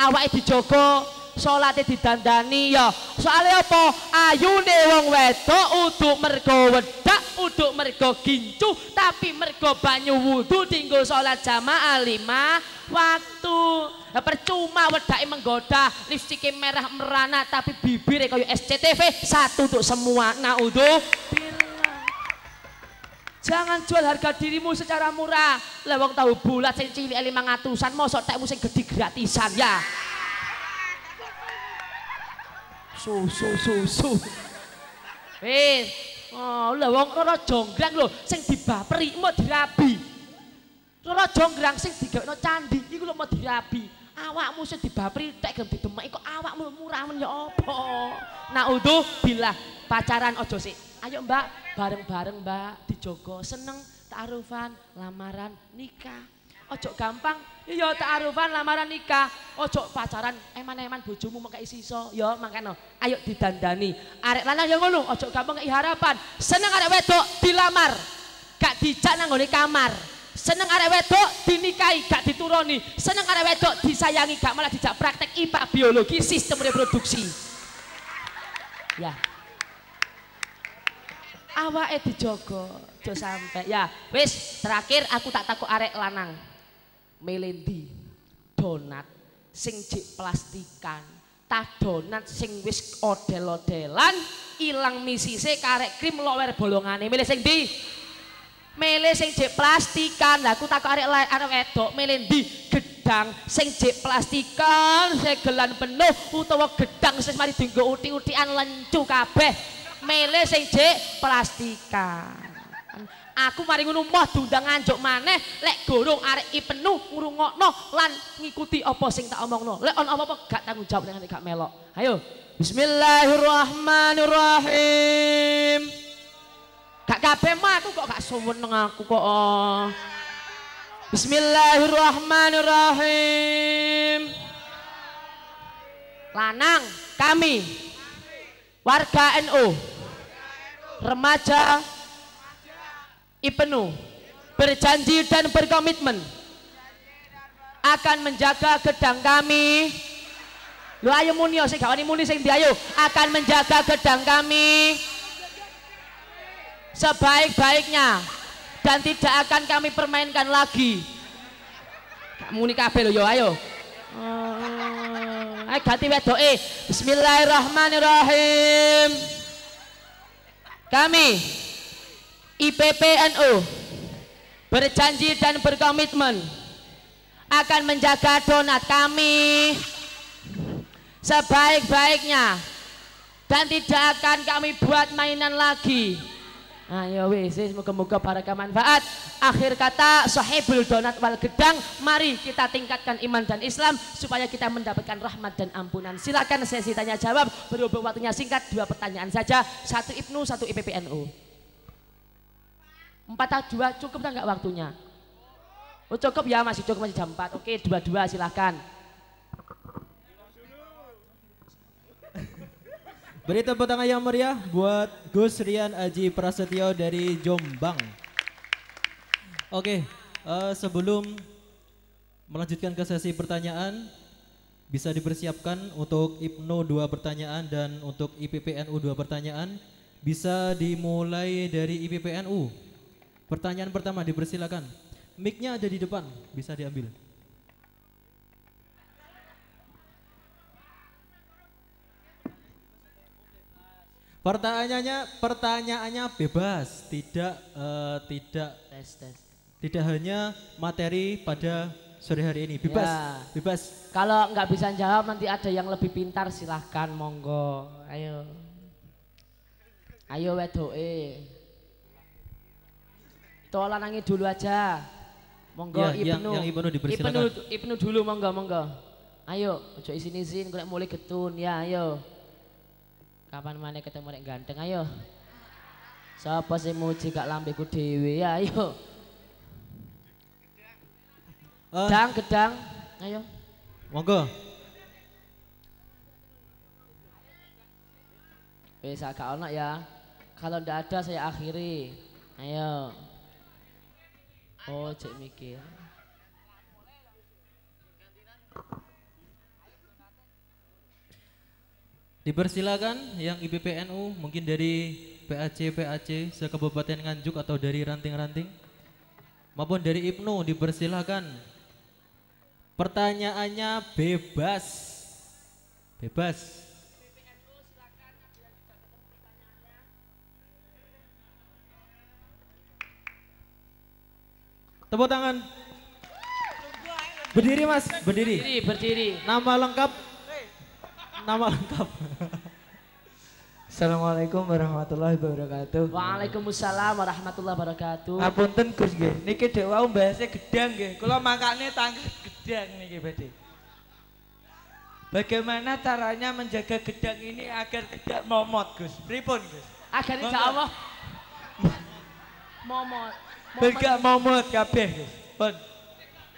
Awake dijogo, salate didandani ya. Soale apa? Ayune wong wedok uduk mergo wedak, uduk mergo gincu, tapi mergo banyu wudu tinggal salat jamaah lima waktu. Percuma wedake menggoda, lipstike merah merana tapi bibirnya kaya SCTV satu untuk semua. Uduh Jangan jual harga dirimu secara murah. Lewang tahu bulat sing cilik 500-an mosok tekmu sing gede gratisan ya. Susu susu wis. Oh lha wong ora jonggrang lho sing dibaperi mau dirabi. Ora jonggrang sing digawekno candi iku lho mau dirabi. Awakmu sing dibaperi tek gelem didemeki kok awakmu murah men ya apa? Nah uduh bila pacaran ojo sik. Ayo mbak bareng-bareng mbak dijogo seneng taarufan lamaran nikah. Ojo gampang. Iya ta'arufan lamaran nikah. Ojo pacaran eman-eman bojomu mengkai siso. Ya makanya ayo didandani. Arek lanang yang ngono, ojo gampang ngei harapan. Seneng arek wedok dilamar. Gak dijak nang kamar. Seneng arek wedok dinikahi gak dituruni. Seneng arek wedok disayangi gak malah dijak praktek IPA biologi sistem reproduksi. Ya. Awake dijogo, aja sampe. Ya, wis terakhir aku tak takut arek lanang. Melendi donat sing jik plastikan. Tah donat sing wis odel-odelan ilang misise karek krim lower bolongane. Milih sing ndi? Milih sing jik plastikan. Lah aku takut arek wedok melendi gedang sing jik plastikan segelan penuh utawa gedang sing mari dienggo uti-utian lencu kabeh. Milih sing jik plastikan. Aku mari ngono moh diundang nganjuk maneh lek gorong arek i penuh ngrungokno lan ngikuti apa sing tak omongno. Lek ono apa-apa gak tanggung jawab dengan gak melok. Ayo. Bismillahirrahmanirrahim. Gak kabeh mah aku kok gak seneng aku kok. oh. Bismillahirrahmanirrahim. Lanang kami warga NU remaja IPNU berjanji dan berkomitmen akan menjaga gedang kami. Lu ayo muni yo sing gak wani muni sing ayo akan menjaga gedang kami sebaik-baiknya dan tidak akan kami permainkan lagi. Muni kabeh lho yo ayo. Oh, ayo ganti wedoke Bismillahirrahmanirrahim. Kami IPPNU berjanji dan berkomitmen akan menjaga donat kami sebaik-baiknya dan tidak akan kami buat mainan lagi. Ayo wis, wis, moga-moga barokah manfaat. Akhir kata sahibul donat wal gedang, mari kita tingkatkan iman dan Islam supaya kita mendapatkan rahmat dan ampunan. Silakan sesi tanya jawab, berhubung waktunya singkat, dua pertanyaan saja, satu IPNU, satu IPPNU. Empat atau dua cukup tak waktunya? Oh cukup ya masih cukup masih jam 4. Oke dua-dua silahkan. Beri tepuk tangan yang meriah buat Gus Rian Aji Prasetyo dari Jombang. Oke, eh, sebelum melanjutkan ke sesi pertanyaan, bisa dipersiapkan untuk IPNO dua pertanyaan dan untuk IPPNU dua pertanyaan. Bisa dimulai dari IPPNU. Pertanyaan pertama dipersilakan. Mic-nya ada di depan, bisa diambil. Pertanyaannya pertanyaannya bebas, tidak eh, tidak Tes tes. tidak hanya materi pada sore hari ini. Bebas, Ya. bebas. Kalau nggak bisa jawab nanti ada yang lebih pintar silahkan monggo. Ayo. Ayo wedoe. Tolong lanangi dulu aja. Monggo Ya, yang- Ibnu. yang Ibnu dipersilakan. Ibnu, Ibnu dulu monggo monggo. Ayo, ojo isin-isin golek mulai getun ya ayo. Kapan mana ketemu rek ganteng ayo. Siapa sih muji gak lambeku dewe ya ayo. Eh, Gedang gedang ayo. monggo. Wis agak ono ya. Kalau ndak ada saya akhiri. Ayo. Oh, cek mikir. Dipersilakan yang IBPNU mungkin dari PAC PAC sekabupaten Nganjuk atau dari ranting-ranting maupun dari IPNU dipersilakan. Pertanyaannya bebas. Bebas. Tepuk tangan. Berdiri Mas, berdiri. Berdiri, berdiri. Nama lengkap. Nama lengkap. Assalamualaikum warahmatullahi wabarakatuh. Waalaikumsalam warahmatullahi wabarakatuh. Ngapunten Gus nggih. Niki dek wau bahasnya gedang nggih. Kula makane tangga gedang niki badhe. Bagaimana caranya menjaga gedang ini agar tidak momot, Gus? Pripun, Gus? Agar insya. Allah. Momot. Biar gak momot kabeh. Pun.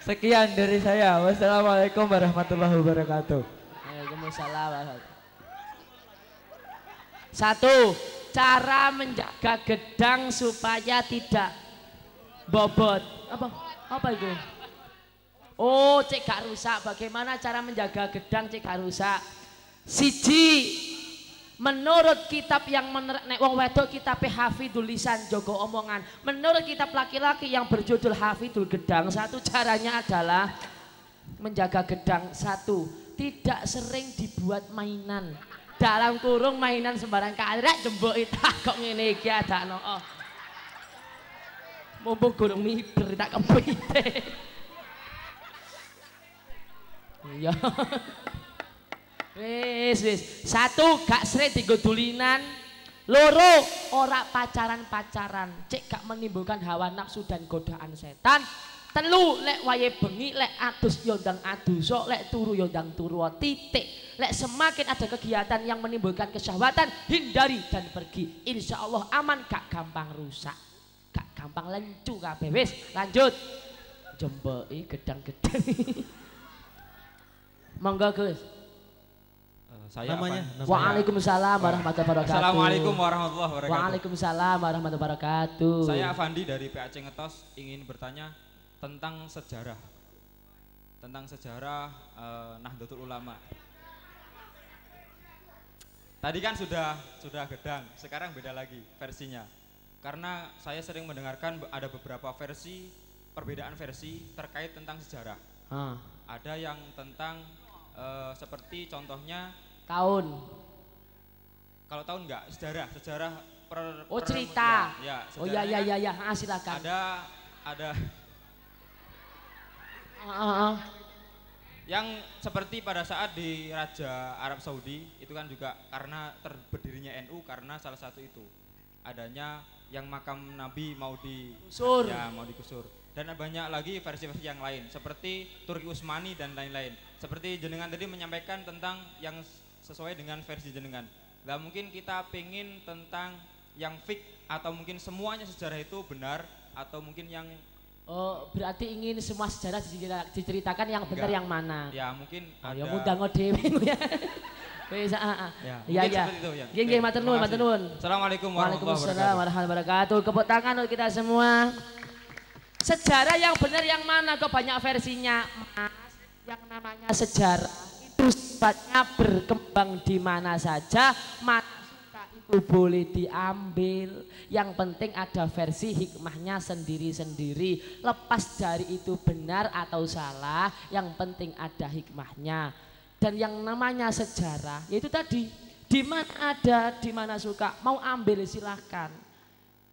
Sekian dari saya. Wassalamualaikum warahmatullahi wabarakatuh. Waalaikumsalam. warahmatullahi Satu, cara menjaga gedang supaya tidak bobot. Apa? Apa itu? Oh, cek gak rusak. Bagaimana cara menjaga gedang cek gak rusak? Siji, menurut kitab yang mener, nek wong wedok kitab Hafidul Lisan Jogo Omongan. Menurut kitab laki-laki yang berjudul Hafidul Gedang, satu caranya adalah menjaga gedang satu, tidak sering dibuat mainan. Dalam kurung mainan sembarang kali jembok tak [LAUGHS] kok ngene iki adakno. Oh. Mumpung gurung miber tak kepite. [LAUGHS] Iya. [LAUGHS] Wis wis. Satu gak sering dulinan. Loro ora pacaran-pacaran. Cek gak menimbulkan hawa nafsu dan godaan setan. Telu lek waye bengi lek adus yondang adus lek turu yondang turu titik. Lek semakin ada kegiatan yang menimbulkan kesyahwatan hindari dan pergi. Insya Allah aman gak gampang rusak. Gak gampang lencu kabeh. Wis lanjut. Jembeki gedang-gedang. [LAUGHS] Monggo Gus. Saya Namanya? apa? Waalaikumsalam warahmatullahi wabarakatuh. Assalamualaikum warahmatullahi wabarakatuh. Waalaikumsalam warahmatullahi wabarakatuh. Saya Avandi dari PAC Ngetos ingin bertanya tentang sejarah. Tentang sejarah eh, Nahdlatul Ulama. Tadi kan sudah sudah gedang, sekarang beda lagi versinya. Karena saya sering mendengarkan ada beberapa versi, perbedaan versi terkait tentang sejarah. Ah, Ada yang tentang eh, seperti contohnya tahun. kalau tahun enggak sejarah, sejarah per, Oh per- cerita. Ya, ya, oh ya ya sejarahnya ya ya, ah, silakan. Ada ada ah, ah. yang seperti pada saat di Raja Arab Saudi itu kan juga karena terberdirinya NU karena salah satu itu adanya yang makam Nabi mau di Gusur. ya mau digusur dan banyak lagi versi-versi yang lain seperti Turki Utsmani dan lain-lain seperti jenengan tadi menyampaikan tentang yang sesuai dengan versi jenengan lah mungkin kita pengen tentang yang fix atau mungkin semuanya sejarah itu benar atau mungkin yang Oh, berarti ingin semua sejarah dicerita- diceritakan yang benar yang mana? ya mungkin Oh, ada ya mudah ngodewe ya. [LAUGHS] Wis, ah, ah. Ya, Iya, iya. ya. Nggih, nggih, Oke, matur terima nuwun, kasih. matur nuwun. Assalamualaikum warahmatullahi wabarakatuh. warahmatullahi wabarakatuh. Tepuk tangan untuk kita semua. Sejarah yang benar yang mana kok banyak versinya? Mas, yang namanya sejarah itu sifatnya berkembang di mana saja, mana suka itu boleh diambil. Yang penting ada versi hikmahnya sendiri-sendiri. Lepas dari itu benar atau salah, yang penting ada hikmahnya. Dan yang namanya sejarah, yaitu tadi, di mana ada, di mana suka, mau ambil silahkan.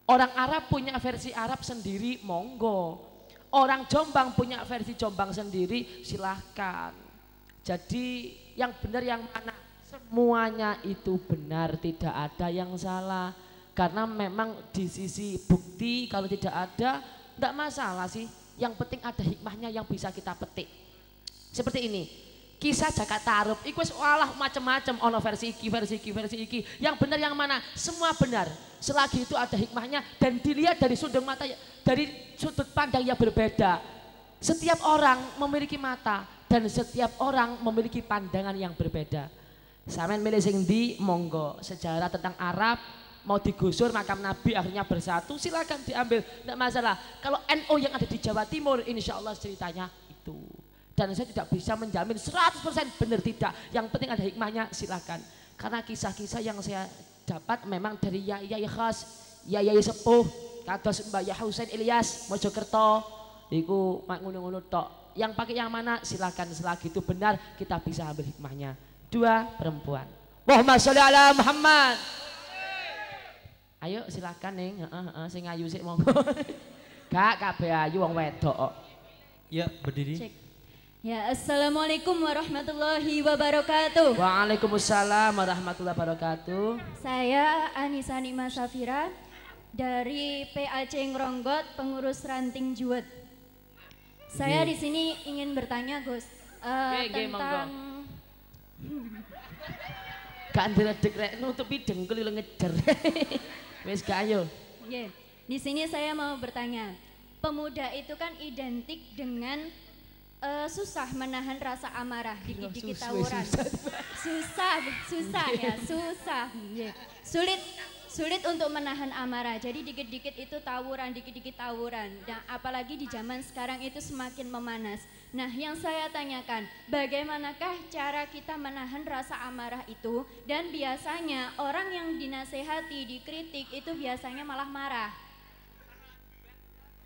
Orang Arab punya versi Arab sendiri, monggo. Orang Jombang punya versi Jombang sendiri, silahkan. Jadi yang benar yang mana? Semuanya itu benar, tidak ada yang salah. Karena memang di sisi bukti kalau tidak ada, tidak masalah sih. Yang penting ada hikmahnya yang bisa kita petik. Seperti ini. Kisah Jakarta Tarup, iku wis walah macam-macam ono versi iki, versi iki, versi iki. Yang benar yang mana? Semua benar. Selagi itu ada hikmahnya dan dilihat dari sudut mata dari sudut pandang yang berbeda. Setiap orang memiliki mata dan setiap orang memiliki pandangan yang berbeda. Sampean milih sing di monggo sejarah tentang Arab mau digusur makam Nabi akhirnya bersatu silakan diambil tidak masalah. Kalau NO yang ada di Jawa Timur insya Allah ceritanya itu. Dan saya tidak bisa menjamin 100% benar tidak. Yang penting ada hikmahnya silakan. Karena kisah-kisah yang saya dapat memang dari Yai khas, Yai sepuh, kados Mbak Yah Husain Ilyas Mojokerto. Iku mak ngono-ngono tok. Yang pakai yang mana silakan selagi itu benar kita bisa ambil hikmahnya. Dua perempuan. Muhammad sholli ala Muhammad. Ayo silakan ning, heeh heeh sing ayu sik monggo. [LAUGHS] Gak kabeh ayu wong wedok kok. Ya, berdiri. Cek. Ya, Assalamualaikum warahmatullahi wabarakatuh. Waalaikumsalam warahmatullahi wabarakatuh. Saya Anissa Nima Safira dari PAC Ngronggot, pengurus ranting Juwet. Saya di sini ingin bertanya, Gus, eh, Nggih, nggih, tentang [LAUGHS] Gak ndredeg rek nutupi dengkul lu ngejer. [LAUGHS] Wis gak ayo. Nggih. Di sini saya mau bertanya, pemuda itu kan identik dengan eh, susah menahan rasa amarah, dikit-dikit tawuran. susah. Susah, susah ya, susah. Nggih. Sulit sulit untuk menahan amarah. Jadi dikit-dikit itu tawuran, dikit-dikit tawuran. Dan apalagi di zaman sekarang itu semakin memanas. Nah, yang saya tanyakan, bagaimanakah cara kita menahan rasa amarah itu? Dan biasanya orang yang dinasehati, dikritik itu biasanya malah marah.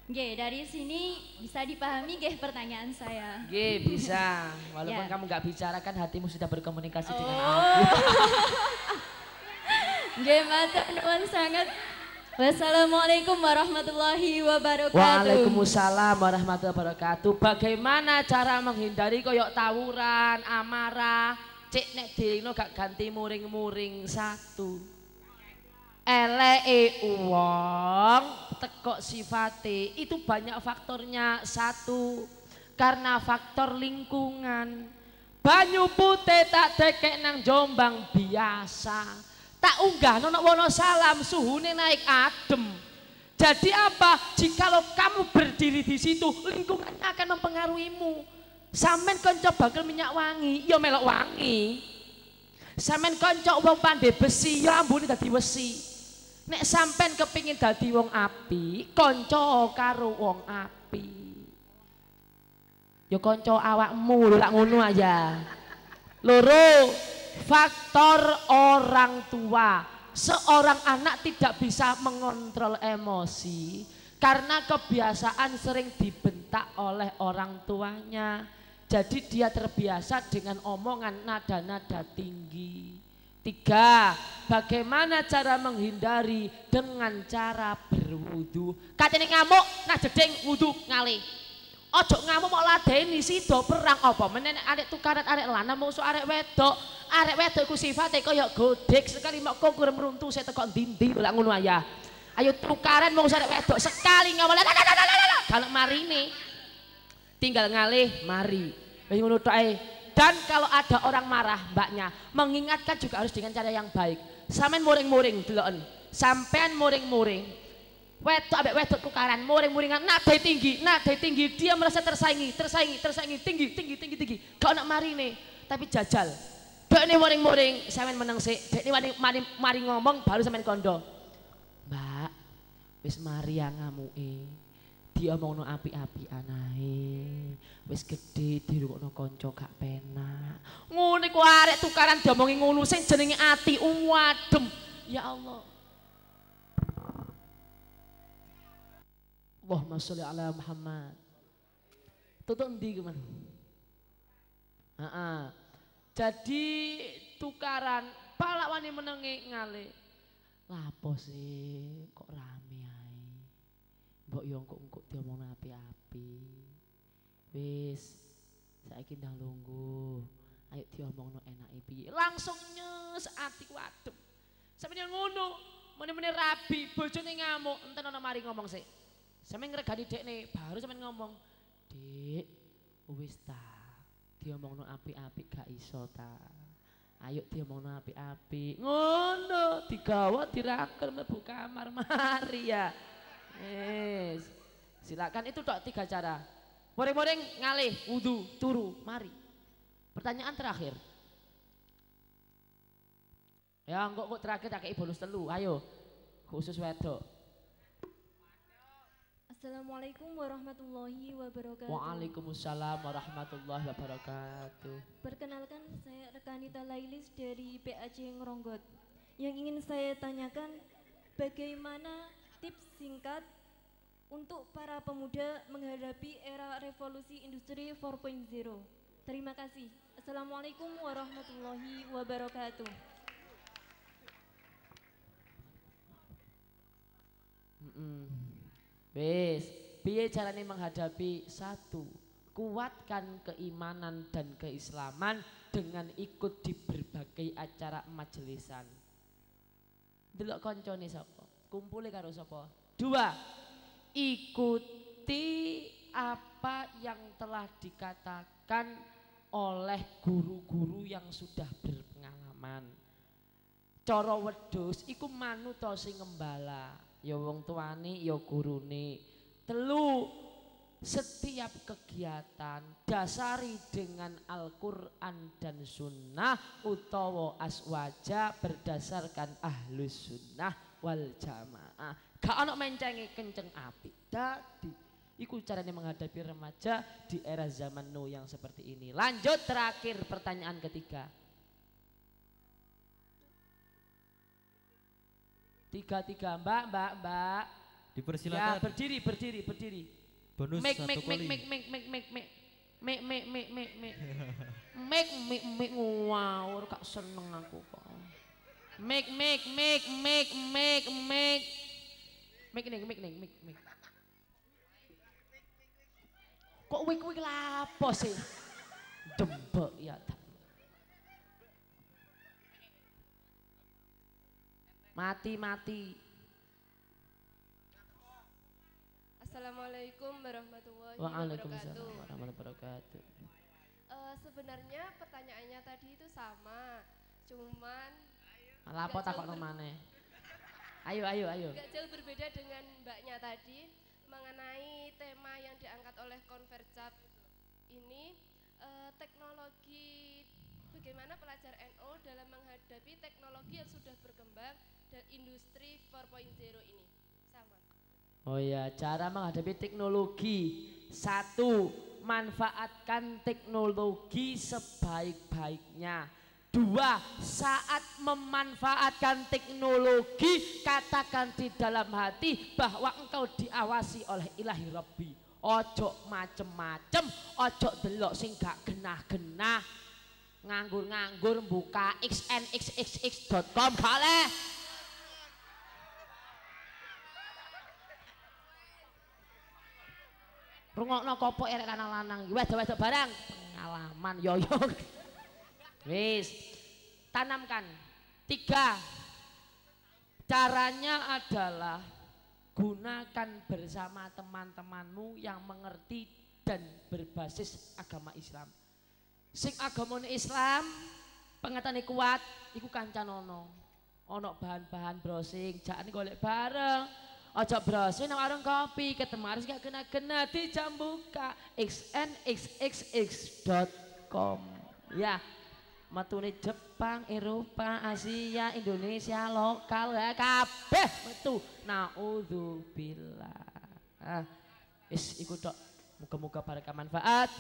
Oke, dari sini bisa dipahami gih pertanyaan saya. Nggih, bisa. [LAUGHS] Walaupun Ya. kamu nggak bicara kan hatimu sudah berkomunikasi dengan Oh. aku. [LAUGHS] Nggih, matur nuwun sangat. Wassalamualaikum warahmatullahi wabarakatuh. Waalaikumsalam warahmatullahi wabarakatuh. Bagaimana cara menghindari koyok tawuran, amarah, cek nek dirino gak ganti muring-muring satu. Eleke uang, tekok sifate, itu banyak faktornya. Satu, karena faktor lingkungan. Banyu putih tak dekek nang jombang biasa. Tak unggah nono Wonosalam suhunya naik adem. Jadi apa? Jikalau kamu berdiri di situ, lingkungannya akan mempengaruhimu. Samen konco bakal minyak wangi, ya melok wangi. Samen konco wong pandai besi, ya ambune dadi besi. Nek sampean kepingin dadi wong api, konco karo wong api. Ya konco awakmu lak ngono aja. Loro, faktor orang tua. Seorang anak tidak bisa mengontrol emosi karena kebiasaan sering dibentak oleh orang tuanya. Jadi dia terbiasa dengan omongan nada-nada tinggi. Tiga, bagaimana cara menghindari dengan cara berwudu. Katanya ngamuk, nah jeding wudu ngalih. Ojo ngamuk mau ladeni sido perang apa meneh nek arek tukaran arek lanang musuh arek wedok. Arek wedok iku sifate kaya godek sekali mau kukur meruntu saya teko ndi-ndi lak ngono aya. Ayo tukaran mau arek wedok sekali ngomong kalau marine tinggal ngalih mari. Wis ngono. Dan kalau ada orang marah mbaknya, mengingatkan juga harus dengan cara yang baik. Sampean muring-muring deloken. Sampean muring-muring wedok ambek wedok tukaran muring-muringan nadai tinggi nadai tinggi dia merasa tersaingi tersaingi tersaingi tinggi tinggi tinggi tinggi. Gak nak marine tapi jajal. Dek ini muring-muring sampean meneng sik. Dek ini mari, mari, mari ngomong baru sampean kondo. Mbak wis mari yang dia mau no wis gede dirukno konco gak penak. Ngono iku arek tukaran diomongi ngono sing jenenge ati. Wadem ya Allah Allahumma sholli ala Muhammad. Tutuk endi kuman? Heeh. Jadi tukaran palak wani menengi ngale. Lapo sih kok rame ae. Mbok yo engko engko diomongno api-api. Wis saiki ndang lungguh. Ayo diomongno enake piye. Langsung nyes ati wadem. Sampeyan ngono, mene-mene rabi, bojone ngamuk, enten ana mari ngomong sik. Sampe ngregani dekne, baru sampe ngomong, "Dik, wis ta. Diomongno apik-apik gak iso ta. Ayo diomongno apik-apik." Ngono, digawa dirakel mlebu kamar [LAUGHS] mari ya. Wis. Silakan itu tok tiga cara. Muring-muring ngalih, wudu, turu, mari. Pertanyaan terakhir. Ya, kok kok terakhir tak kei bonus telu. Ayo. Khusus wedok. Assalamualaikum warahmatullahi wabarakatuh. Waalaikumsalam warahmatullahi wabarakatuh. Perkenalkan saya Rekanita Lailis dari PAC Ngeronggot. Yang ingin saya tanyakan bagaimana tips singkat untuk para pemuda menghadapi era revolusi industri 4.0. Terima kasih. Assalamualaikum warahmatullahi wabarakatuh. Mm-mm. Wis, piye carane menghadapi satu? Kuatkan keimanan dan keislaman dengan ikut di berbagai acara majelisan. Delok koncone sapa? Kumpule karo sapa? Dua, ikuti apa yang telah dikatakan oleh guru-guru yang sudah berpengalaman. Cara wedhus iku manut to sing ngembala. Ya wong tuane ya gurune. Telu setiap kegiatan dasari dengan Al-Quran dan Sunnah utawa aswaja berdasarkan ahlus sunnah wal jamaah. Gak ono mencengi kenceng api. Dadi iku caranya menghadapi remaja di era zaman now yang seperti ini. Lanjut terakhir pertanyaan ketiga. Tiga tiga mbak mbak mbak. Ya Dipersilakan. berdiri berdiri berdiri. Bonus Make satu make make make make make make make make make make make make make make make wow kak seneng aku kok. Make make make make make make make ning make ning make make. Kok wik wik lapo sih? Dembek ya. Tak. Mati mati. Assalamualaikum warahmatullahi Waalaikumsalam wabarakatuh. warahmatullahi wabarakatuh. Eh, sebenarnya pertanyaannya tadi itu sama, cuman Lapo Nggak takok jauh ber- mana? Ayo ayo ayo. nggak jauh berbeda dengan mbaknya tadi mengenai tema yang diangkat oleh Convercap ini eh, teknologi bagaimana pelajar NO dalam menghadapi teknologi yang sudah berkembang dan industri 4.0 ini sama. Oh ya, cara menghadapi teknologi. Satu, manfaatkan teknologi sebaik-baiknya. Dua, saat memanfaatkan teknologi, katakan di dalam hati bahwa engkau diawasi oleh ilahi Rabbi. Ojo macem-macem, ojo delok sing gak genah-genah. Nganggur-nganggur buka xnxxx.com boleh. Rungokno kopo erek lanang-lanang iki wedok-wedok barang pengalaman yoyo. [LAUGHS] Wis. Tanamkan. Tiga. Caranya adalah gunakan bersama teman-temanmu yang mengerti dan berbasis agama Islam. Sing agamane Islam, pengertiane kuat, iku kancan ono. Bahan-bahan browsing, jakane golek bareng. Ojo browsing nang warung kopi, ketemu harus gak kena-kena di jam buka xnxxx.com. Ya, metune Jepang, Eropa, Asia, Indonesia, lokal ya kabeh metu. Naudzubillah. Ah, wis iku tok. Muga-muga barokah manfaat.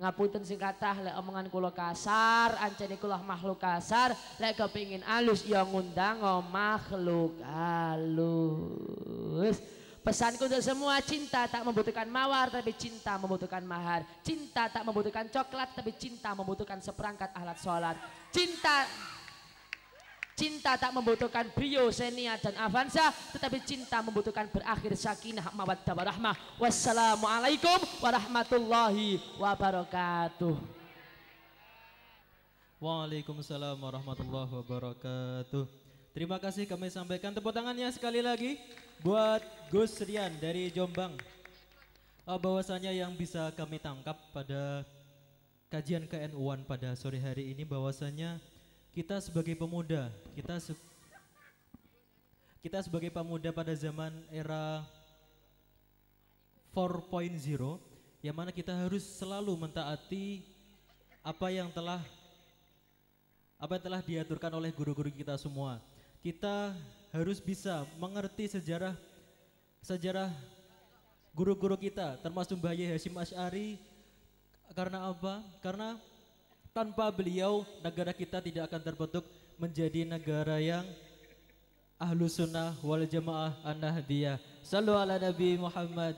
Ngapunten sing kathah lek omongan kula kasar, ancene kula makhluk kasar, lek kepingin alus ya ngundang makhluk halus. Pesanku untuk semua cinta tak membutuhkan mawar tapi cinta membutuhkan mahar. Cinta tak membutuhkan coklat tapi cinta membutuhkan seperangkat alat sholat. Cinta Cinta tak membutuhkan Brio, Xenia dan Avanza, tetapi cinta membutuhkan berakhir sakinah, mawaddah warahmah. Wassalamualaikum warahmatullahi wabarakatuh. Waalaikumsalam warahmatullahi wabarakatuh. Terima kasih kami sampaikan tepuk tangannya sekali lagi buat Gus Rian dari Jombang. Ah, bahwasanya yang bisa kami tangkap pada kajian KNU-an pada sore hari ini bahwasanya kita sebagai pemuda, kita se- kita sebagai pemuda pada zaman era 4.0 yang mana kita harus selalu mentaati apa yang telah apa yang telah diaturkan oleh guru-guru kita semua. Kita harus bisa mengerti sejarah sejarah guru-guru kita termasuk Mbah Hashim Asy'ari karena apa? Karena tanpa beliau negara kita tidak akan terbentuk menjadi negara yang ahlu sunnah wal jamaah an-nahdiyah. Sallu ala Nabi Muhammad.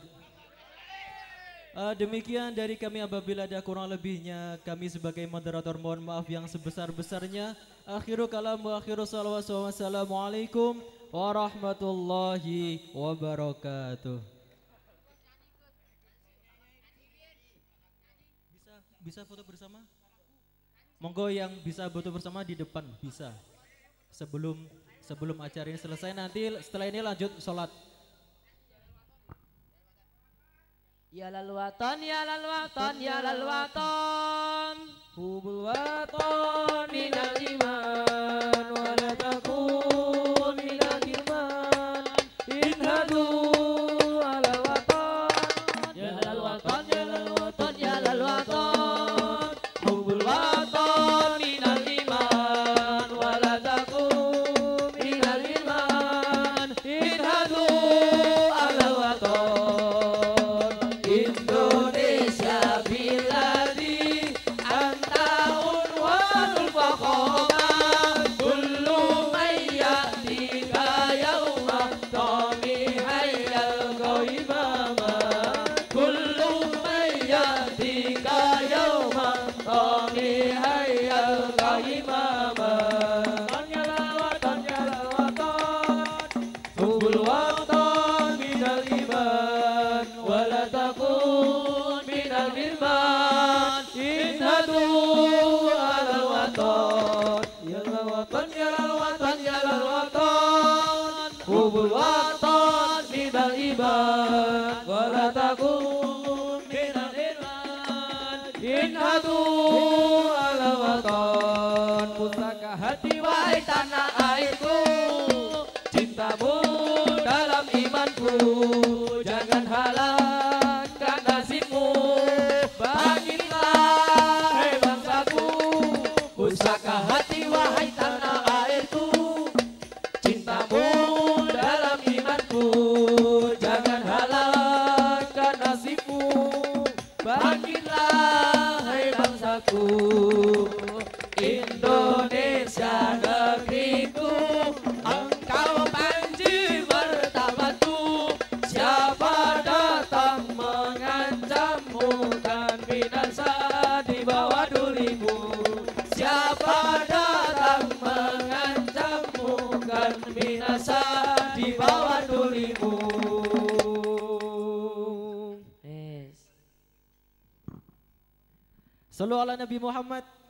Eh, demikian dari kami apabila ada kurang lebihnya kami sebagai moderator mohon maaf yang sebesar-besarnya. Akhiru kalam wa akhiru salawat wa wassalamualaikum warahmatullahi wabarakatuh. Bisa bisa foto bersama? Monggo yang bisa foto bersama di depan bisa. Sebelum sebelum acara ini selesai nanti setelah ini lanjut sholat. Ya lalu waton, ya lalu waton, ya lalu waton. Hubul waton minal iman 감사 합. Sallu ala Nabi Muhammad.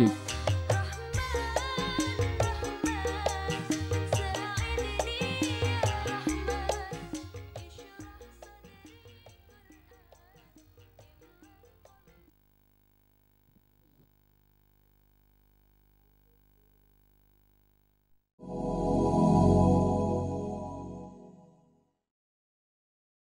you.